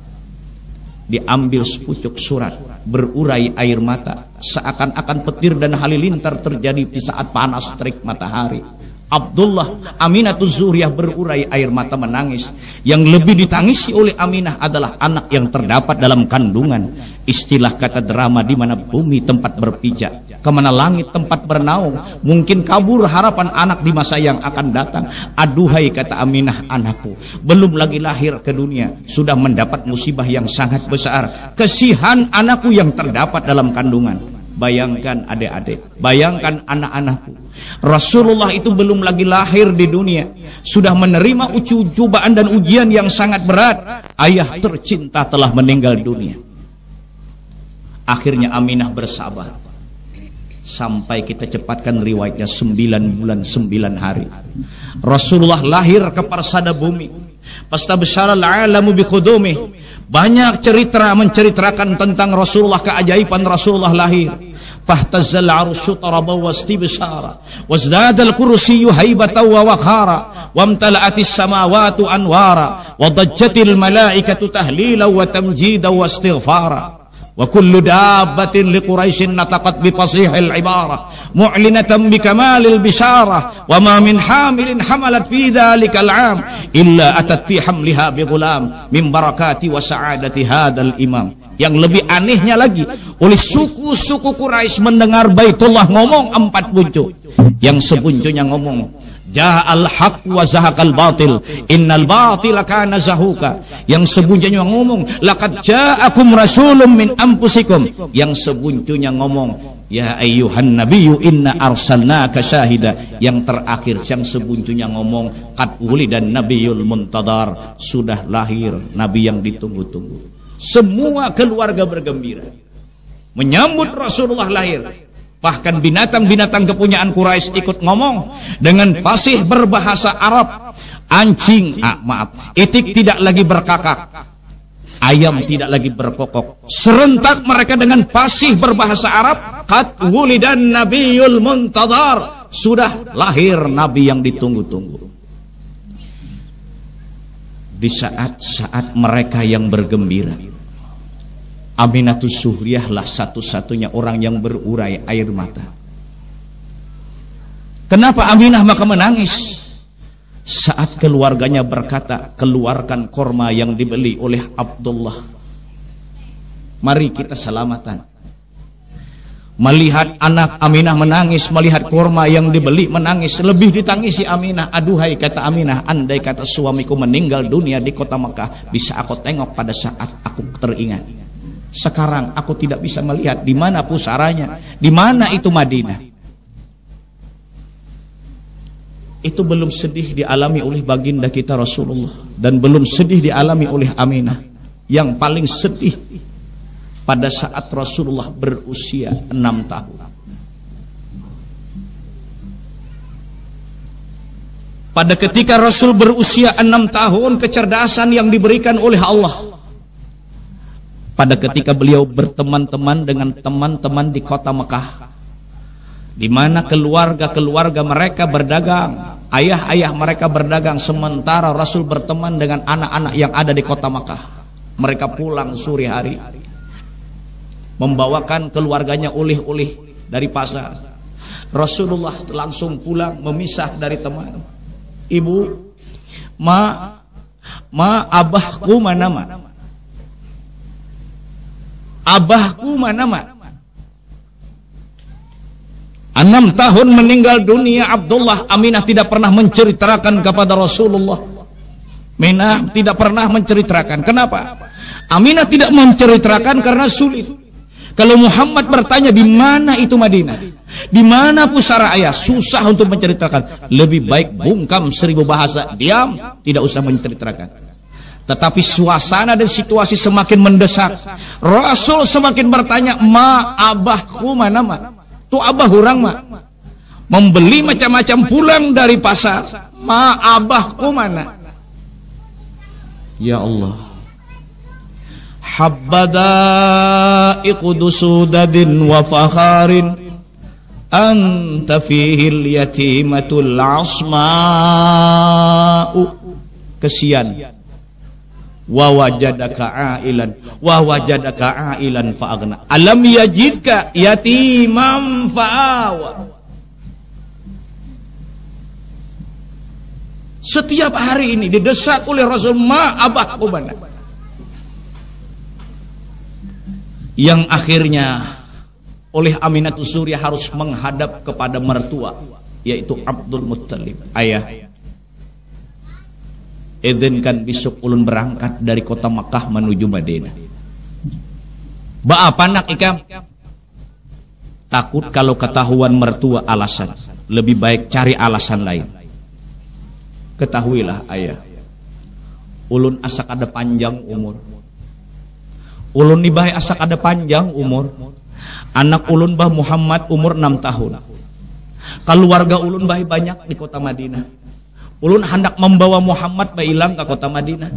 Diambil sepucuk surat berurai air mata seakan-akan petir dan halilintar terjadi di saat panas terik matahari Abdullah Aminatul Zuriyah berurai air mata menangis. Yang lebih ditangisi oleh Aminah adalah anak yang terdapat dalam kandungan. Istilah kata drama di mana bumi tempat berpijak ke mana langit tempat bernaung. Mungkin kabur harapan anak di masa yang akan datang. Aduhai kata Aminah anakku belum lagi lahir ke dunia sudah mendapat musibah yang sangat besar. Kesihan anakku yang terdapat dalam kandungan Bayangkan adik-adik, bayangkan anak-anakku. Rasulullah itu belum lagi lahir di dunia, sudah menerima uji cobaan dan ujian yang sangat berat. Ayah tercinta telah meninggal dunia. Akhirnya Aminah bersabar. Sampai kita cepatkan riwayatnya sembilan bulan sembilan hari. Rasulullah lahir ke persada bumi. Pasta besar alamu bi Banyak cerita menceritakan tentang Rasulullah keajaiban Rasulullah lahir. فاهتز العرش طربا واستبشارا وازداد الكرسي هيبة ووقارا وامتلأت السماوات أنوارا وضجت الملائكة تهليلا وتمجيدا واستغفارا. وكل دابة لقريش نطقت بفصيح العبارة معلنة بكمال البشارة وما من حامل حملت في ذلك العام إلا أتت في حملها بغلام من بركات وسعادة هذا الإمام. Yang lebih anehnya lagi, oleh suku-suku Quraisy mendengar Baitullah ngomong empat buncu. Yang sebuncunya ngomong, Ja'al haq wa zahaqal batil. Innal batila kana zahuka. Yang sebuncunya ngomong, laqad ja'akum rasulun min anfusikum. Yang sebuncunya ngomong, Ya ayyuhan nabiyyu inna arsalnaka syahida. Yang terakhir yang sebuncunya ngomong, qad dan nabiyul muntadar. Sudah lahir nabi yang ditunggu-tunggu. Semua keluarga bergembira. Menyambut Rasulullah lahir. Bahkan binatang-binatang kepunyaan Quraisy ikut ngomong dengan fasih berbahasa Arab. Anjing, ah, maaf, itik tidak lagi berkakak. ayam tidak lagi berkokok. Serentak mereka dengan fasih berbahasa Arab, qad wulidan nabiyul muntadar. Sudah lahir nabi yang ditunggu-tunggu. Di saat-saat mereka yang bergembira, Aminatus Suhriyah lah satu-satunya orang yang berurai air mata. Kenapa Aminah maka menangis? Saat keluarganya berkata, keluarkan korma yang dibeli oleh Abdullah. Mari kita selamatan. Melihat anak Aminah menangis, melihat korma yang dibeli menangis, lebih ditangisi Aminah. Aduhai kata Aminah, andai kata suamiku meninggal dunia di kota Mekah, bisa aku tengok pada saat aku teringat. Sekarang aku tidak bisa melihat di mana pusaranya, di mana itu Madinah. itu belum sedih dialami oleh baginda kita Rasulullah dan belum sedih dialami oleh Aminah yang paling sedih pada saat Rasulullah berusia enam tahun pada ketika Rasul berusia enam tahun kecerdasan yang diberikan oleh Allah pada ketika beliau berteman-teman dengan teman-teman di kota Mekah di mana keluarga-keluarga mereka berdagang, ayah-ayah mereka berdagang sementara Rasul berteman dengan anak-anak yang ada di kota Makkah. Mereka pulang sore hari membawakan keluarganya oleh-oleh dari pasar. Rasulullah langsung pulang memisah dari teman. Ibu, ma ma abahku mana ma? Abahku mana ma? Enam tahun meninggal dunia Abdullah Aminah tidak pernah menceritakan kepada Rasulullah. Aminah tidak pernah menceritakan. Kenapa? Aminah tidak menceritakan karena sulit. Kalau Muhammad bertanya di mana itu Madinah, di mana pusara ayah, susah untuk menceritakan. Lebih baik bungkam seribu bahasa, diam, tidak usah menceritakan. Tetapi suasana dan situasi semakin mendesak. Rasul semakin bertanya, ma abahku mana ma? Tu abah orang mah membeli macam-macam pulang dari pasar. Ma abahku mana? Ya Allah. Habbada iqdusudadin wa fakharin anta fihi yatimatul asma'u kesian wa wajadaka ailan wa wajadaka ailan fa'agna alam yajidka yatimam fa'awa. Setiap hari ini didesak oleh Rasul ma abahku mana? Yang akhirnya oleh Aminatus Surya harus menghadap kepada mertua yaitu Abdul Muttalib ayah izinkan besok ulun berangkat dari kota Makkah menuju Madinah. Ba apa nak ikam? Takut kalau ketahuan mertua alasan, lebih baik cari alasan lain. Ketahuilah ayah, ulun asak ada panjang umur. Ulun nibah asak ada panjang umur. Anak ulun bah Muhammad umur 6 tahun. Keluarga ulun bah banyak di kota Madinah Ulun hendak membawa Muhammad bailang ke kota Madinah.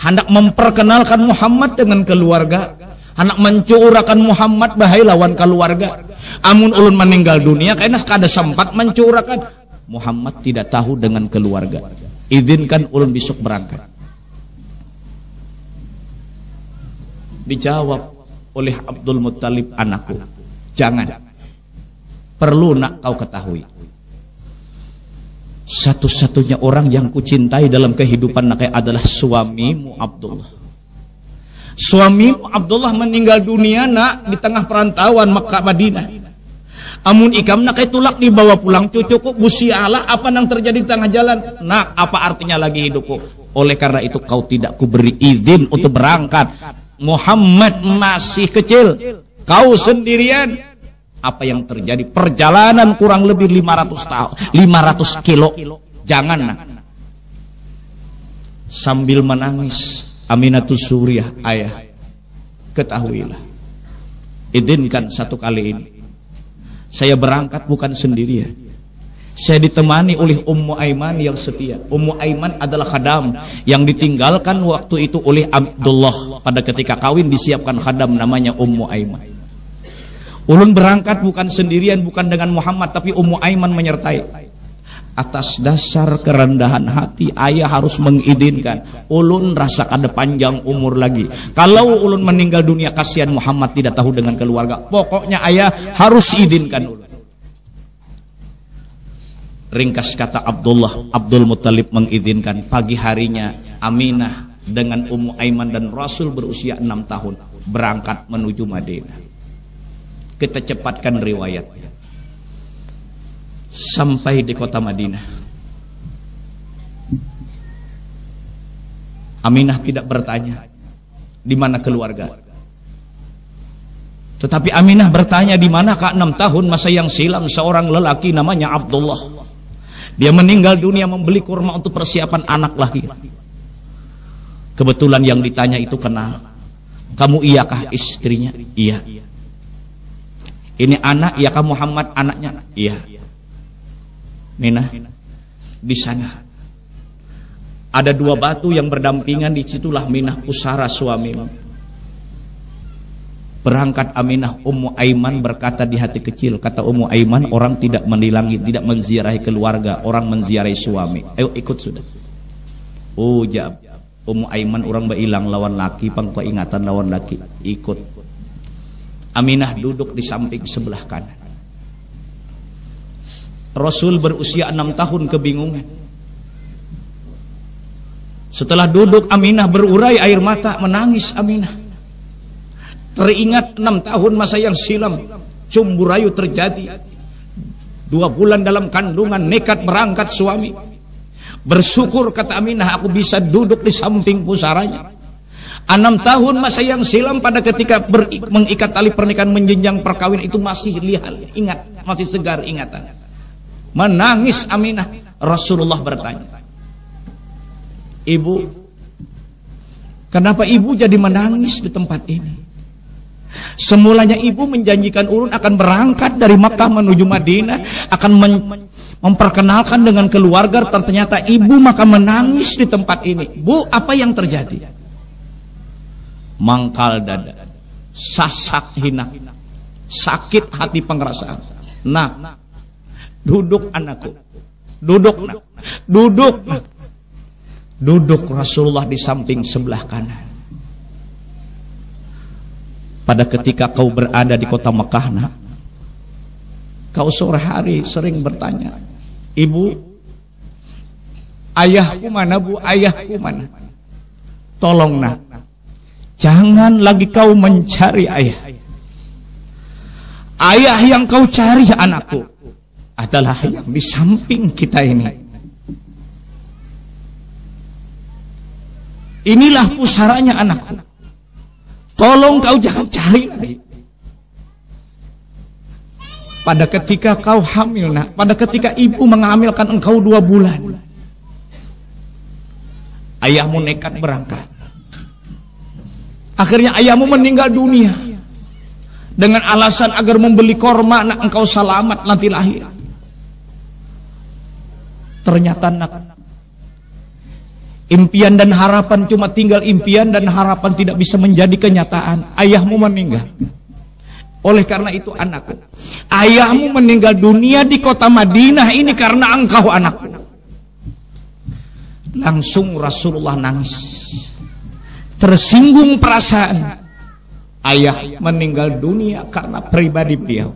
Hendak memperkenalkan Muhammad dengan keluarga. Hendak mencurahkan Muhammad bahai lawan keluarga. Amun ulun meninggal dunia karena kada sempat mencurahkan. Muhammad tidak tahu dengan keluarga. Izinkan ulun besok berangkat. Dijawab oleh Abdul Muttalib anakku. Jangan. Perlu nak kau ketahui satu-satunya orang yang kucintai dalam kehidupan nakai adalah suamimu Abdullah. Suamimu Abdullah meninggal dunia nak di tengah perantauan Makkah Madinah. Amun ikam nak tulak dibawa pulang cucuku busi Allah apa yang terjadi di tengah jalan? Nak apa artinya lagi hidupku? Oleh karena itu kau tidak kuberi izin untuk berangkat. Muhammad masih kecil. Kau sendirian apa yang terjadi. Perjalanan kurang lebih 500 tahun 500 kilo. Jangan nak. Sambil menangis Aminatus Suriah ayah ketahuilah. Izinkan satu kali ini. Saya berangkat bukan sendirian. Saya ditemani oleh Ummu Aiman yang setia. Ummu Aiman adalah khadam yang ditinggalkan waktu itu oleh Abdullah pada ketika kawin disiapkan khadam namanya Ummu Aiman. Ulun berangkat bukan sendirian, bukan dengan Muhammad, tapi Ummu Aiman menyertai. Atas dasar kerendahan hati, ayah harus mengizinkan. Ulun rasa ada panjang umur lagi. Kalau ulun meninggal dunia, kasihan Muhammad tidak tahu dengan keluarga. Pokoknya ayah harus izinkan. Ringkas kata Abdullah, Abdul Muttalib mengizinkan pagi harinya Aminah dengan Ummu Aiman dan Rasul berusia enam tahun berangkat menuju Madinah. Kita cepatkan riwayat. Sampai di kota Madinah. Aminah tidak bertanya di mana keluarga. Tetapi Aminah bertanya di mana kak enam tahun masa yang silam seorang lelaki namanya Abdullah dia meninggal dunia membeli kurma untuk persiapan anak lahir. Kebetulan yang ditanya itu kenal. Kamu iyakah istrinya? Iya. Ini anak, iyakah Muhammad anaknya? Iya. Mina, di sana ada dua batu yang berdampingan di situlah Minah pusara suamimu. Berangkat Aminah Ummu Aiman berkata di hati kecil Kata Ummu Aiman orang tidak menilangi Tidak menziarahi keluarga Orang menziarahi suami Ayo ikut sudah Oh jab Ummu Aiman orang berilang lawan laki Pangko ingatan lawan laki Ikut Aminah duduk di samping sebelah kanan. Rasul berusia enam tahun kebingungan. Setelah duduk Aminah berurai air mata Menangis Aminah. Teringat enam tahun masa yang silam Cumburayu terjadi. Dua bulan dalam kandungan Nekat berangkat suami. Bersyukur kata Aminah Aku bisa duduk di samping pusaranya Enam tahun masa yang silam pada ketika ber, mengikat tali pernikahan menjenjang perkawin itu masih lihat ingat masih segar ingatan menangis Aminah Rasulullah bertanya Ibu kenapa ibu jadi menangis di tempat ini Semulanya ibu menjanjikan ulun akan berangkat dari Makkah menuju Madinah, akan memperkenalkan dengan keluarga, ternyata ibu maka menangis di tempat ini. Bu, apa yang terjadi? Mangkal dada, sasak hina, sakit hati pengerasaan. Nah, duduk anakku, duduk nak, duduk nak. Duduk Rasulullah di samping sebelah kanan. Pada ketika kau berada di kota Mekah, nak, kau sore hari sering bertanya, Ibu, ayahku mana bu, ayahku mana? Tolong nak, jangan lagi kau mencari ayah. Ayah yang kau cari anakku adalah yang di samping kita ini. Inilah pusaranya anakku. Tolong kau jangan cari lagi. Pada ketika kau hamil nak, pada ketika ibu mengamilkan engkau dua bulan, ayahmu nekat berangkat. Akhirnya ayahmu meninggal dunia dengan alasan agar membeli korma nak engkau selamat nanti lahir. Ternyata nak Impian dan harapan cuma tinggal impian dan harapan tidak bisa menjadi kenyataan. Ayahmu meninggal. Oleh karena itu anakku. Ayahmu meninggal dunia di kota Madinah ini karena engkau anakku. Langsung Rasulullah nangis. Tersinggung perasaan. Ayah meninggal dunia karena pribadi beliau.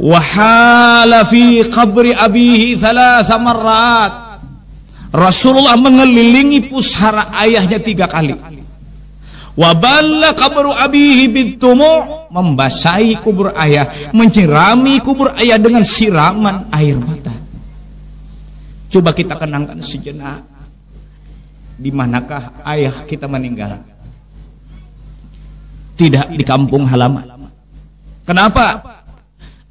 wahala fi qabri abihi thalatha marrat Rasulullah mengelilingi pusara ayahnya tiga kali waballa qabru abihi bintumu membasahi kubur ayah menyirami kubur ayah dengan siraman air mata coba kita kenangkan sejenak di manakah ayah kita meninggal tidak di kampung halaman kenapa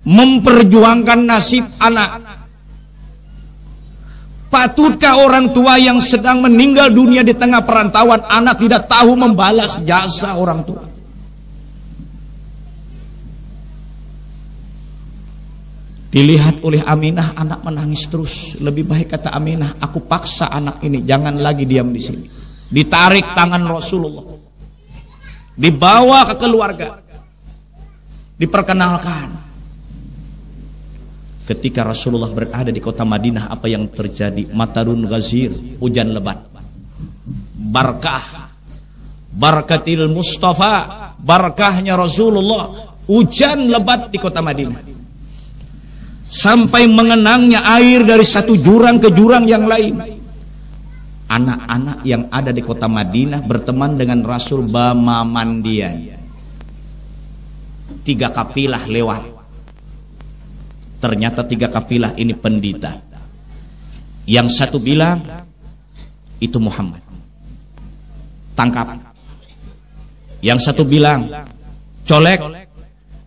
memperjuangkan nasib anak. Patutkah orang tua yang sedang meninggal dunia di tengah perantauan anak tidak tahu membalas jasa orang tua? Dilihat oleh Aminah, anak menangis terus. Lebih baik kata Aminah, aku paksa anak ini, jangan lagi diam di sini. Ditarik tangan Rasulullah. Dibawa ke keluarga. Diperkenalkan. Ketika Rasulullah berada di kota Madinah, apa yang terjadi? Matarun Ghazir, hujan lebat. Barkah. Barkatil Mustafa, barkahnya Rasulullah, hujan lebat di kota Madinah sampai mengenangnya air dari satu jurang ke jurang yang lain. Anak-anak yang ada di kota Madinah berteman dengan Rasul Bama Mandian. Tiga kapilah lewat. Ternyata tiga kapilah ini pendita. Yang satu bilang itu Muhammad. Tangkap. Yang satu bilang colek.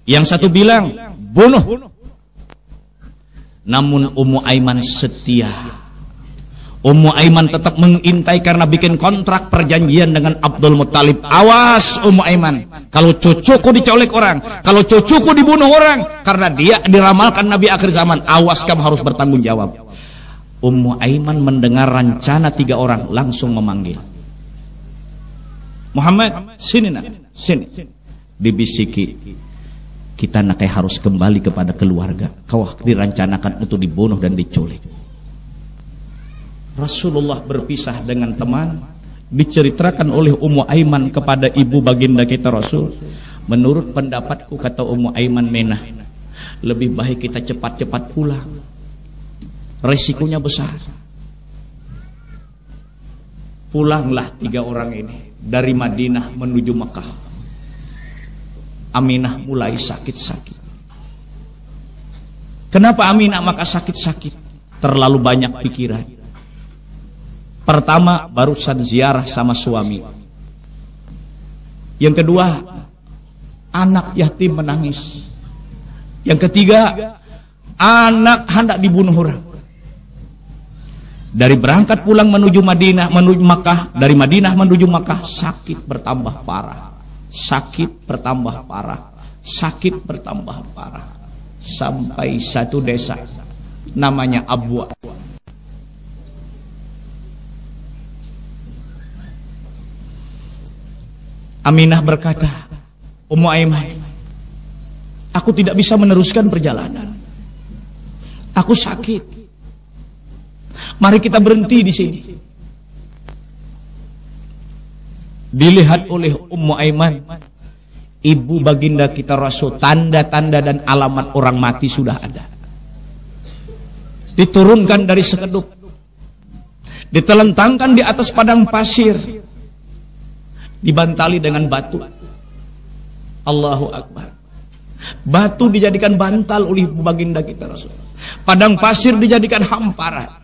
Yang satu bilang bunuh. Namun Ummu Aiman setia. Ummu Aiman tetap mengintai karena bikin kontrak perjanjian dengan Abdul Muttalib. Awas Ummu Aiman, kalau cucuku dicolek orang, kalau cucuku dibunuh orang, karena dia diramalkan Nabi akhir zaman, awas kamu harus bertanggung jawab. Ummu Aiman mendengar rencana tiga orang langsung memanggil. Muhammad, sini nak, sini. Dibisiki, kita nakai harus kembali kepada keluarga. Kau dirancanakan untuk dibunuh dan diculik. Rasulullah berpisah dengan teman diceritakan oleh Ummu Aiman kepada ibu baginda kita Rasul. Menurut pendapatku kata Ummu Aiman Menah, lebih baik kita cepat-cepat pulang. Resikonya besar. Pulanglah tiga orang ini dari Madinah menuju Mekah. Aminah mulai sakit-sakit. Kenapa Aminah maka sakit-sakit? Terlalu banyak pikiran. Pertama, barusan ziarah sama suami. Yang kedua, anak yatim menangis. Yang ketiga, anak hendak dibunuh orang. Dari berangkat pulang menuju Madinah, menuju Makkah, dari Madinah menuju Makkah, sakit bertambah parah sakit bertambah parah. Sakit bertambah parah. Sampai satu desa. Namanya Abu Aminah berkata Ummu Aiman aku tidak bisa meneruskan perjalanan. Aku sakit. Mari kita berhenti di sini dilihat oleh Ummu Aiman ibu baginda kita Rasul tanda-tanda dan alamat orang mati sudah ada. Diturunkan dari sekedup ditelentangkan di atas padang pasir dibantali dengan batu. Allahu Akbar. Batu dijadikan bantal oleh ibu baginda kita Rasul. Padang pasir dijadikan hamparan.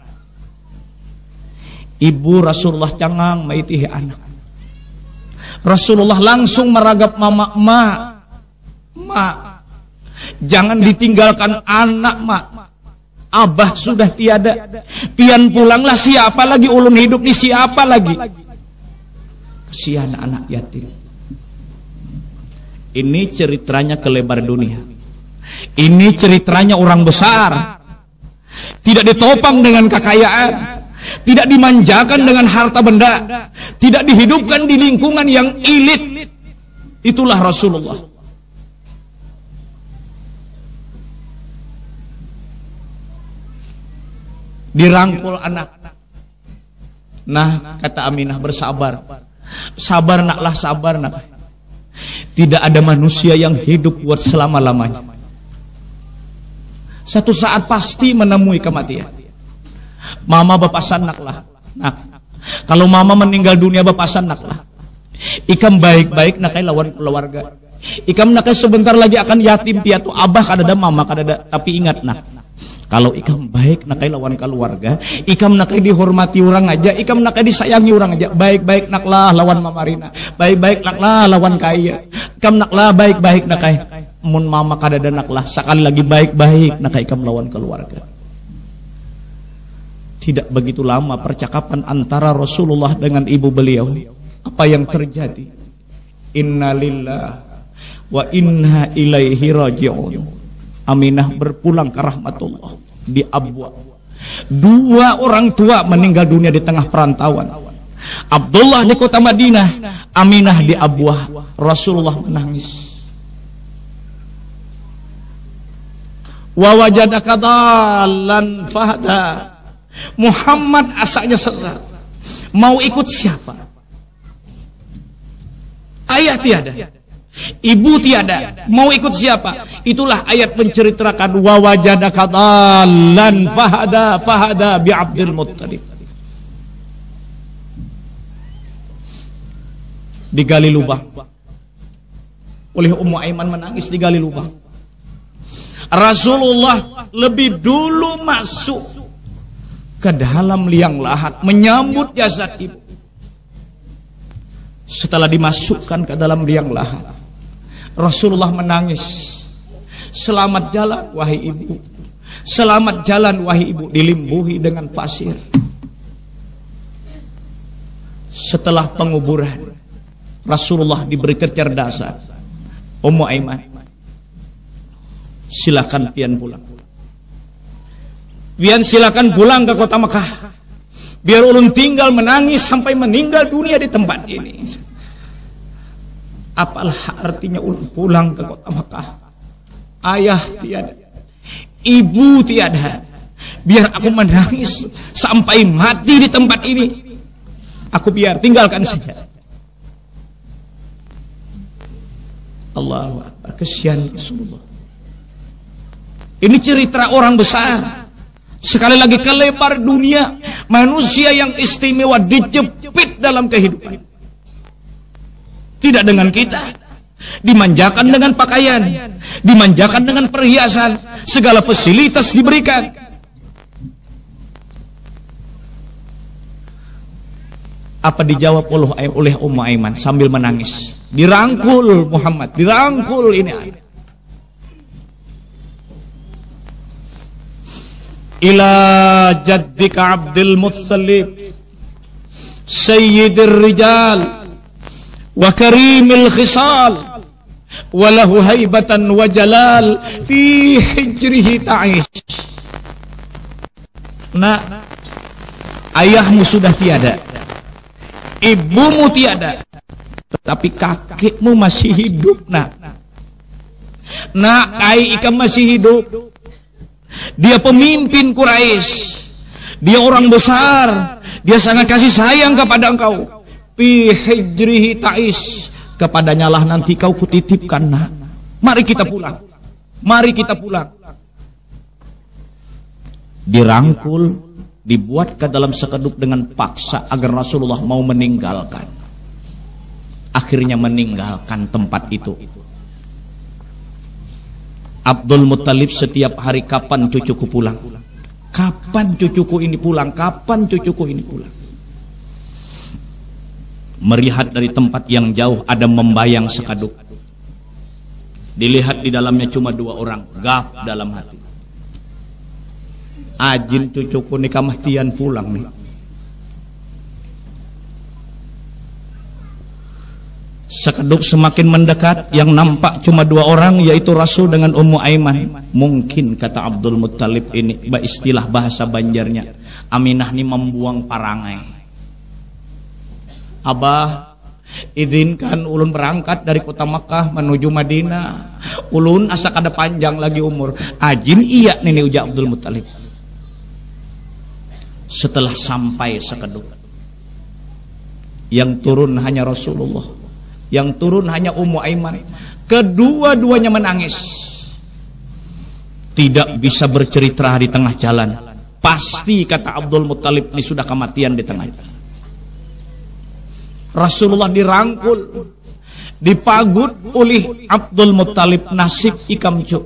Ibu Rasulullah cangang maitihi anak Rasulullah langsung meragap mama, ma, ma, jangan ditinggalkan anak, ma. Abah sudah tiada. Pian pulanglah siapa lagi ulun hidup di siapa lagi? Kesian anak yatim. Ini ceritanya kelebar dunia. Ini ceritanya orang besar. Tidak ditopang dengan kekayaan tidak dimanjakan dengan harta benda, tidak dihidupkan di lingkungan yang elit. Itulah Rasulullah. Dirangkul anak. Nah, kata Aminah bersabar. Sabar naklah, sabar nak. Tidak ada manusia yang hidup buat selama-lamanya. Satu saat pasti menemui kematian. Mama bapak sanak lah. Nah, kalau mama meninggal dunia bapak sanak lah. Ikam baik-baik nakai lawan keluarga. Ikam nakai sebentar lagi akan yatim piatu abah kadada mama kadada tapi ingat nak. Kalau ikam baik nakai lawan keluarga, ikam nakai dihormati orang aja, ikam nakai disayangi orang aja. Baik-baik naklah lawan mama Rina. Baik-baik naklah lawan kaya. Ikam naklah baik-baik nakai. Mun mama kadada naklah sekali lagi baik-baik nakai ikam lawan keluarga. Tidak begitu lama percakapan antara Rasulullah dengan ibu beliau. Apa yang terjadi? Innalillah wa inna ilaihi raji'un. Aminah berpulang ke rahmatullah di Abwa. Dua orang tua meninggal dunia di tengah perantauan. Abdullah di kota Madinah, Aminah di Abwa. Rasulullah menangis. Wa wajadaka fahda. Muhammad asalnya sesat. Mau ikut siapa? Ayah tiada. Ibu tiada. Mau ikut siapa? Itulah ayat menceritakan wa wajadaka dalan fahada fahada bi Abdul Muttalib. Digali lubang. Oleh Ummu Aiman menangis digali lubang. Rasulullah lebih dulu masuk ke dalam liang lahat menyambut jasad ibu. Setelah dimasukkan ke dalam liang lahat, Rasulullah menangis. Selamat jalan wahai ibu. Selamat jalan wahai ibu dilimbuhi dengan pasir. Setelah penguburan, Rasulullah diberi kecerdasan. Ummu Aiman silakan pian pulang. Pian silakan pulang ke kota Mekah. Biar ulun tinggal menangis sampai meninggal dunia di tempat ini. Apalah artinya ulun pulang ke kota Mekah? Ayah tiada, ibu tiada. Biar aku menangis sampai mati di tempat ini. Aku biar tinggalkan saja. Allah kesian Rasulullah. Ini cerita orang besar. Sekali lagi kelebar dunia manusia yang istimewa dijepit dalam kehidupan. Tidak dengan kita. Dimanjakan dengan pakaian, dimanjakan dengan perhiasan, segala fasilitas diberikan. Apa dijawab oleh oleh Ummu Aiman sambil menangis? Dirangkul Muhammad, dirangkul ini ila jaddika Abdul Muttalib sayyidil rijal wa karimil khisal wa lahu haibatan wa jalal fi hijrihi ta'ish nak ayahmu sudah tiada ibumu tiada tetapi kakekmu masih hidup nak. Nak kai ikam masih hidup dia pemimpin Quraisy. Dia orang besar. Dia sangat kasih sayang kepada engkau. Fi hijrihi ta'is. Kepadanya lah nanti kau kutitipkan nak. Mari kita pulang. Mari kita pulang. Dirangkul, dibuat ke dalam sekedup dengan paksa agar Rasulullah mau meninggalkan. Akhirnya meninggalkan tempat itu. Abdul Muttalib setiap hari kapan cucuku pulang? Kapan cucuku ini pulang? Kapan cucuku ini pulang? Melihat dari tempat yang jauh ada membayang sekaduk. Dilihat di dalamnya cuma dua orang, gap dalam hati. Ajin cucuku ini kamahtian pulang nih. Sekedup semakin mendekat Yang nampak cuma dua orang Yaitu Rasul dengan Ummu Aiman. Mungkin kata Abdul Muttalib ini Istilah bahasa Banjarnya. Aminah ini membuang parangai. Abah Izinkan ulun berangkat dari kota Makkah menuju Madinah. Ulun asa ada panjang lagi umur. Ajin iya nih ujar Abdul Muttalib. Setelah sampai sekedup Yang turun hanya Rasulullah yang turun hanya Ummu Aiman. Kedua-duanya menangis. Tidak bisa bercerita di tengah jalan. Pasti kata Abdul Muttalib ini sudah kematian di tengah jalan. Rasulullah dirangkul, dipagut oleh Abdul Muttalib nasib ikam cuk.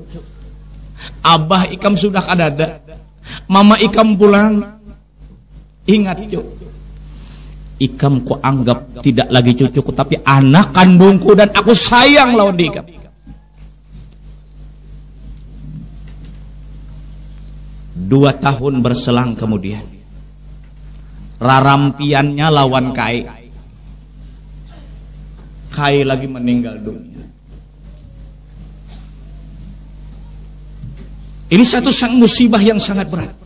Abah ikam sudah kadada. Mama ikam pulang. Ingat cuk Ikam ku anggap tidak lagi cucuku tapi anak kandungku dan aku sayang lawan di ikam. Dua tahun berselang kemudian Rarampiannya lawan Kai Kai lagi meninggal dunia Ini satu sang musibah yang sangat berat.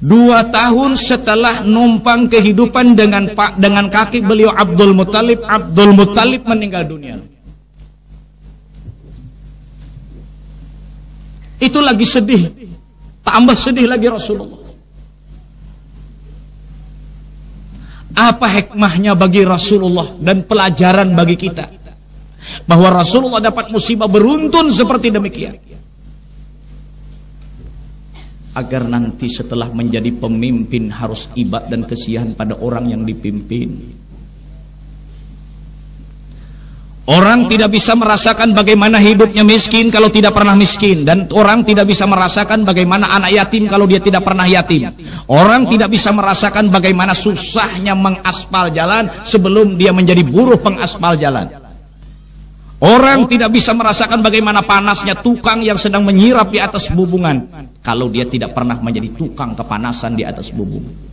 Dua tahun setelah numpang kehidupan dengan pak dengan kaki beliau Abdul Muthalib, Abdul Muthalib meninggal dunia. Itu lagi sedih, tambah sedih lagi Rasulullah. Apa hikmahnya bagi Rasulullah dan pelajaran bagi kita? Bahwa Rasulullah dapat musibah beruntun seperti demikian agar nanti setelah menjadi pemimpin harus ibad dan kesiahan pada orang yang dipimpin. Orang tidak bisa merasakan bagaimana hidupnya miskin kalau tidak pernah miskin dan orang tidak bisa merasakan bagaimana anak yatim kalau dia tidak pernah yatim. Orang tidak bisa merasakan bagaimana susahnya mengaspal jalan sebelum dia menjadi buruh pengaspal jalan. Orang tidak bisa merasakan bagaimana panasnya tukang yang sedang menyirap di atas bubungan kalau dia tidak pernah menjadi tukang kepanasan di atas bubungan.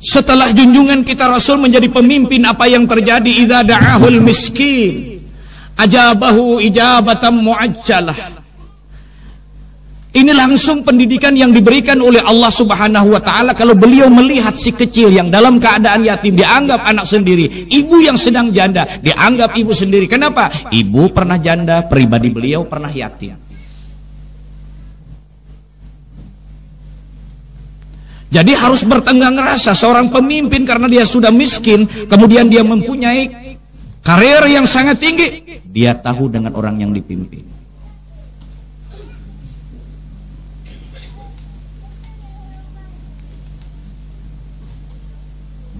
Setelah junjungan kita Rasul menjadi pemimpin apa yang terjadi idza da'ahul miskin ajabahu ijabatan muajjalah ini langsung pendidikan yang diberikan oleh Allah Subhanahu wa taala kalau beliau melihat si kecil yang dalam keadaan yatim dianggap anak sendiri, ibu yang sedang janda dianggap ibu sendiri. Kenapa? Ibu pernah janda, pribadi beliau pernah yatim. Jadi harus bertenggang rasa seorang pemimpin karena dia sudah miskin, kemudian dia mempunyai karir yang sangat tinggi, dia tahu dengan orang yang dipimpin.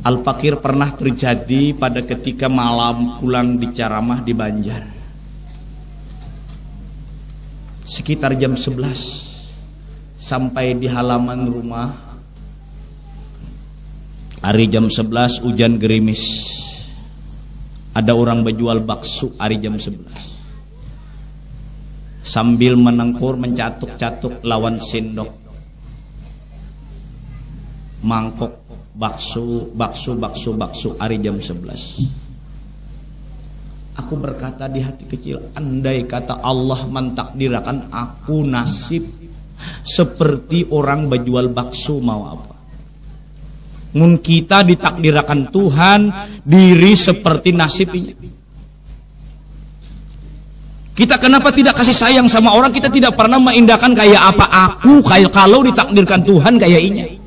Al-Fakir pernah terjadi pada ketika malam pulang di Caramah di Banjar. Sekitar jam 11 sampai di halaman rumah. Hari jam 11 hujan gerimis. Ada orang berjual bakso hari jam 11. Sambil menengkur mencatuk-catuk lawan sendok. Mangkok bakso, bakso, bakso, bakso hari jam 11. Aku berkata di hati kecil, andai kata Allah mentakdirkan aku nasib seperti orang berjual bakso mau apa? Mun kita ditakdirkan Tuhan diri seperti nasib ini. Kita kenapa tidak kasih sayang sama orang? Kita tidak pernah mengindahkan kayak apa aku, kayak kalau ditakdirkan Tuhan kayak ini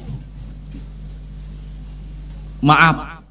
maaf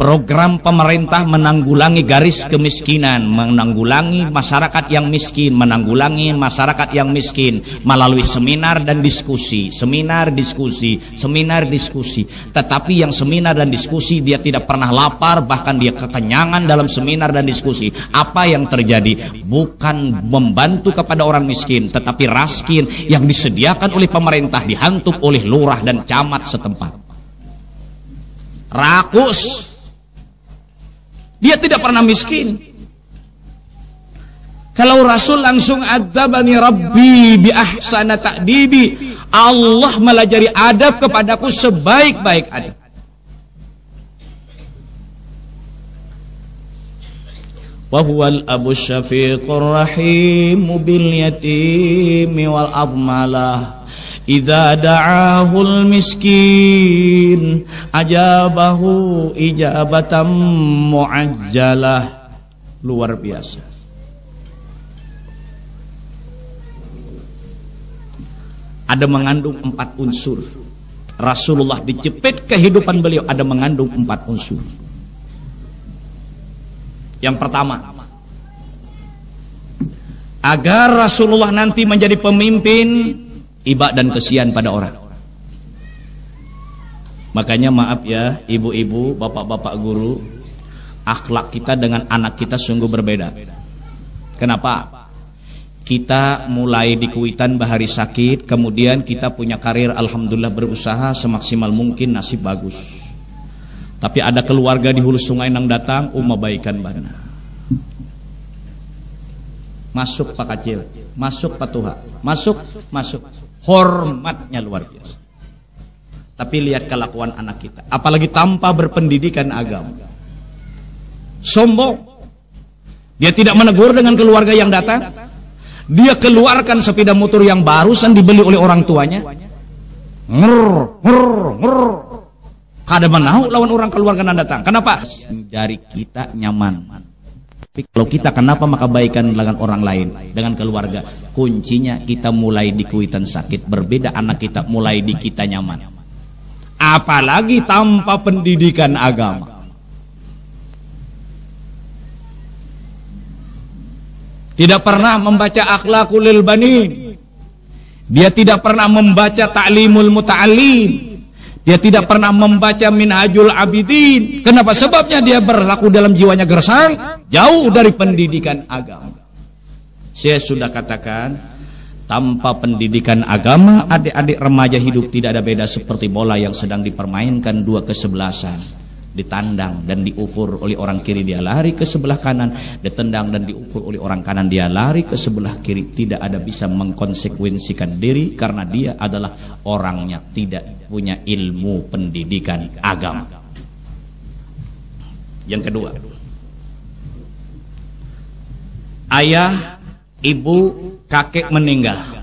program pemerintah menanggulangi garis kemiskinan, menanggulangi masyarakat yang miskin, menanggulangi masyarakat yang miskin melalui seminar dan diskusi, seminar diskusi, seminar diskusi. Tetapi yang seminar dan diskusi dia tidak pernah lapar, bahkan dia kekenyangan dalam seminar dan diskusi. Apa yang terjadi? Bukan membantu kepada orang miskin, tetapi raskin yang disediakan oleh pemerintah dihantuk oleh lurah dan camat setempat rakus. Dia tidak pernah miskin. Kalau Rasul langsung adabani Rabbi bi ahsana ta'dibi, Allah melajari adab kepadaku sebaik-baik adab. Wahuwal abu syafiqur rahim bil yatimi wal abmalah Idza da'ahul miskin ajabahu ijabatan muajjalah. Luar biasa. Ada mengandung empat unsur. Rasulullah dicepit kehidupan beliau ada mengandung empat unsur. Yang pertama agar Rasulullah nanti menjadi pemimpin iba dan kesian pada orang. Makanya maaf ya ibu-ibu, bapak-bapak guru, akhlak kita dengan anak kita sungguh berbeda. Kenapa? Kita mulai di Kuitan bahari sakit, kemudian kita punya karir alhamdulillah berusaha semaksimal mungkin nasib bagus. Tapi ada keluarga di hulu sungai nang datang, umma baikan bana. Masuk Pak Kacil, masuk Pak Tuha, masuk, masuk hormatnya luar biasa. Tapi lihat kelakuan anak kita. Apalagi tanpa berpendidikan agama. Sombong. Dia tidak menegur dengan keluarga yang datang. Dia keluarkan sepeda motor yang barusan dibeli oleh orang tuanya. Nger, nger, nger. Kada menahu lawan orang keluarga yang datang. Kenapa? Dari kita nyaman. Kalau kita kenapa maka baikan dengan orang lain, dengan keluarga? Kuncinya kita mulai di kuitan sakit, berbeda anak kita mulai di kita nyaman. Apalagi tanpa pendidikan agama. Tidak pernah membaca akhlakul banin. Dia tidak pernah membaca ta'limul muta'alim. Dia tidak pernah membaca Minhajul Abidin. Kenapa? Sebabnya dia berlaku dalam jiwanya gersang, jauh dari pendidikan agama. Saya sudah katakan, tanpa pendidikan agama, adik-adik remaja hidup tidak ada beda seperti bola yang sedang dipermainkan dua kesebelasan ditandang dan diukur oleh orang kiri dia lari ke sebelah kanan ditendang dan diukur oleh orang kanan dia lari ke sebelah kiri. Tidak ada bisa mengkonsekuensikan diri karena dia adalah orangnya tidak punya ilmu pendidikan agama. Yang kedua ayah ibu kakek meninggal.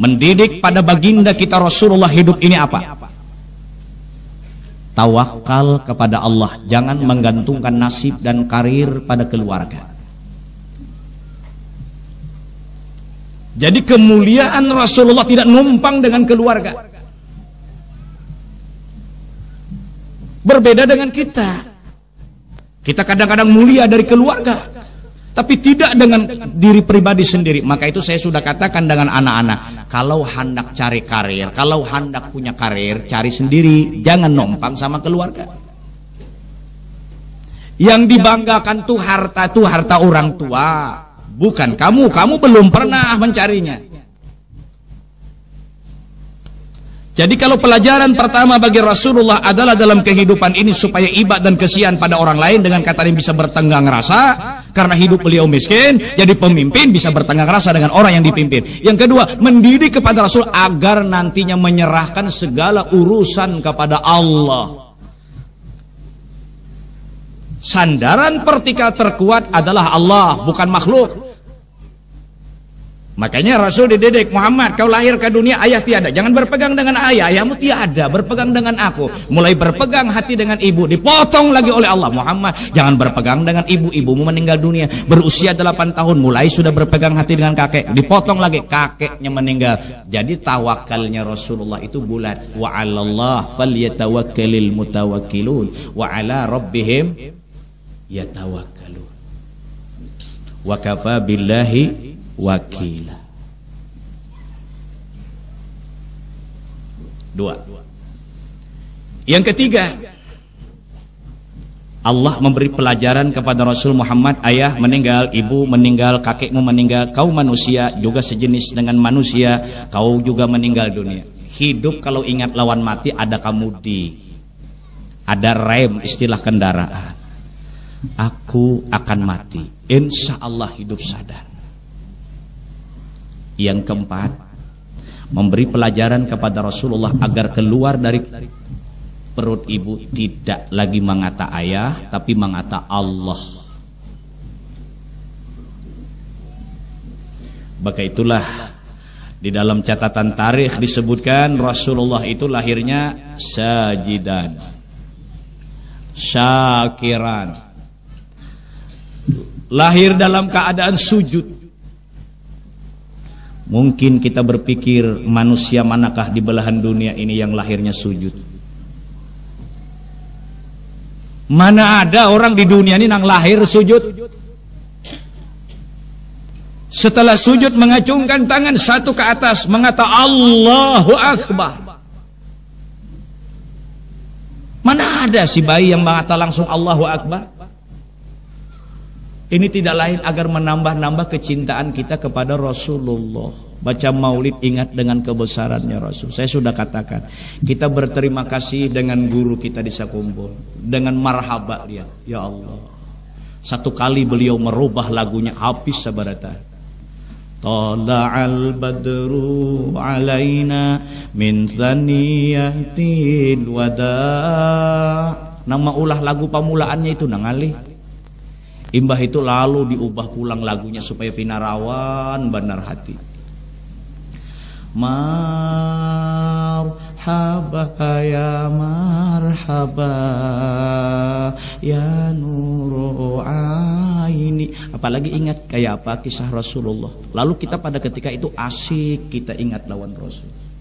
Mendidik pada baginda kita Rasulullah hidup ini apa Tawakal kepada Allah, jangan menggantungkan nasib dan karir pada keluarga. Jadi kemuliaan Rasulullah tidak numpang dengan keluarga. Berbeda dengan kita. Kita kadang-kadang mulia dari keluarga tapi tidak dengan diri pribadi sendiri. Maka itu saya sudah katakan dengan anak-anak, kalau hendak cari karir, kalau hendak punya karir, cari sendiri, jangan numpang sama keluarga. Yang dibanggakan tuh harta tuh harta orang tua, bukan kamu. Kamu belum pernah mencarinya. Jadi kalau pelajaran pertama bagi Rasulullah adalah dalam kehidupan ini supaya ibad dan kesian pada orang lain dengan kata yang bisa bertenggang rasa karena hidup beliau miskin, jadi pemimpin bisa bertenggang rasa dengan orang yang dipimpin. Yang kedua, mendidik kepada Rasul agar nantinya menyerahkan segala urusan kepada Allah. Sandaran vertikal terkuat adalah Allah, bukan makhluk. Makanya Rasul dididik Muhammad kau lahir ke dunia ayah tiada. Jangan berpegang dengan ayah ayahmu tiada. Berpegang dengan aku. Mulai berpegang hati dengan ibu dipotong lagi oleh Allah. Muhammad jangan berpegang dengan ibu. Ibumu meninggal dunia berusia 8 tahun. Mulai sudah berpegang hati dengan kakek dipotong lagi kakeknya meninggal. Jadi tawakalnya Rasulullah itu bulat. Wa 'alallah falyatawakkalul mutawakkilun wa 'ala rabbihim yatawakkalun. Wa kafa billahi wakila. Dua. Yang ketiga, Allah memberi pelajaran kepada Rasul Muhammad, ayah meninggal, ibu meninggal, kakekmu meninggal, kau manusia juga sejenis dengan manusia, kau juga meninggal dunia. Hidup kalau ingat lawan mati ada kamu di, ada rem istilah kendaraan. Aku akan mati, insya Allah hidup sadar. Yang keempat, memberi pelajaran kepada Rasulullah agar keluar dari perut ibu tidak lagi mengata ayah tapi mengata Allah. Maka itulah di dalam catatan tarikh disebutkan Rasulullah itu lahirnya sajidan syakiran lahir dalam keadaan sujud Mungkin kita berpikir manusia manakah di belahan dunia ini yang lahirnya sujud. Mana ada orang di dunia ini yang lahir sujud? Setelah sujud mengacungkan tangan satu ke atas mengata Allahu Akbar. Mana ada si bayi yang mengata langsung Allahu Akbar? Ini tidak lain agar menambah-nambah kecintaan kita kepada Rasulullah. Baca maulid ingat dengan kebesarannya Rasul. Saya sudah katakan, kita berterima kasih dengan guru kita di Sakumpul. Dengan marhaba dia, ya Allah. Satu kali beliau merubah lagunya habis sabarata. Tala'al badru alaina min thaniyatil wada' Nama ulah lagu pamulaannya itu nangali Imbah itu lalu diubah pulang lagunya supaya pinarawan benar hati. Marhaba ya marhaba ya nuru aini. Apalagi ingat kayak apa kisah Rasulullah. Lalu kita pada ketika itu asik kita ingat lawan Rasul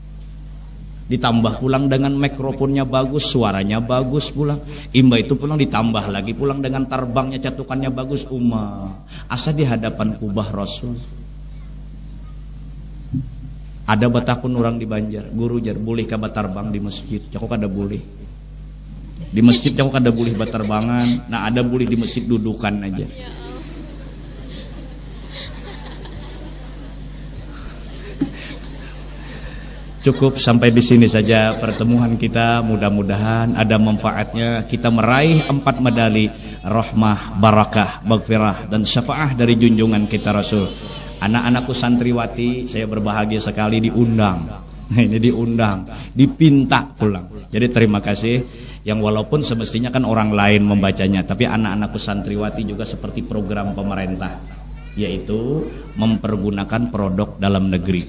ditambah pulang dengan mikrofonnya bagus suaranya bagus pulang imba itu pulang ditambah lagi pulang dengan terbangnya catukannya bagus. Umma asa di hadapan kubah Rasul. Ada batakun orang di Banjar. Guru jar boleh ke batarbang di masjid? Cakok ada boleh. Di masjid cakok ada boleh batarbangan nah ada boleh di masjid dudukan aja Cukup sampai di sini saja pertemuan kita. Mudah-mudahan ada manfaatnya. Kita meraih empat medali rahmah, barakah, maghfirah dan syafaah dari junjungan kita Rasul. Anak-anakku santriwati, saya berbahagia sekali diundang. Ini diundang, dipinta pulang. Jadi terima kasih yang walaupun semestinya kan orang lain membacanya, tapi anak-anakku santriwati juga seperti program pemerintah, yaitu mempergunakan produk dalam negeri.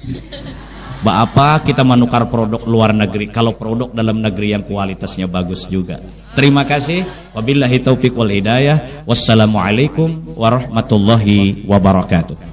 Apa kita menukar produk luar negeri kalau produk dalam negeri yang kualitasnya bagus juga. Terima kasih. Wabillahi taufik wal hidayah. Wassalamualaikum warahmatullahi wabarakatuh.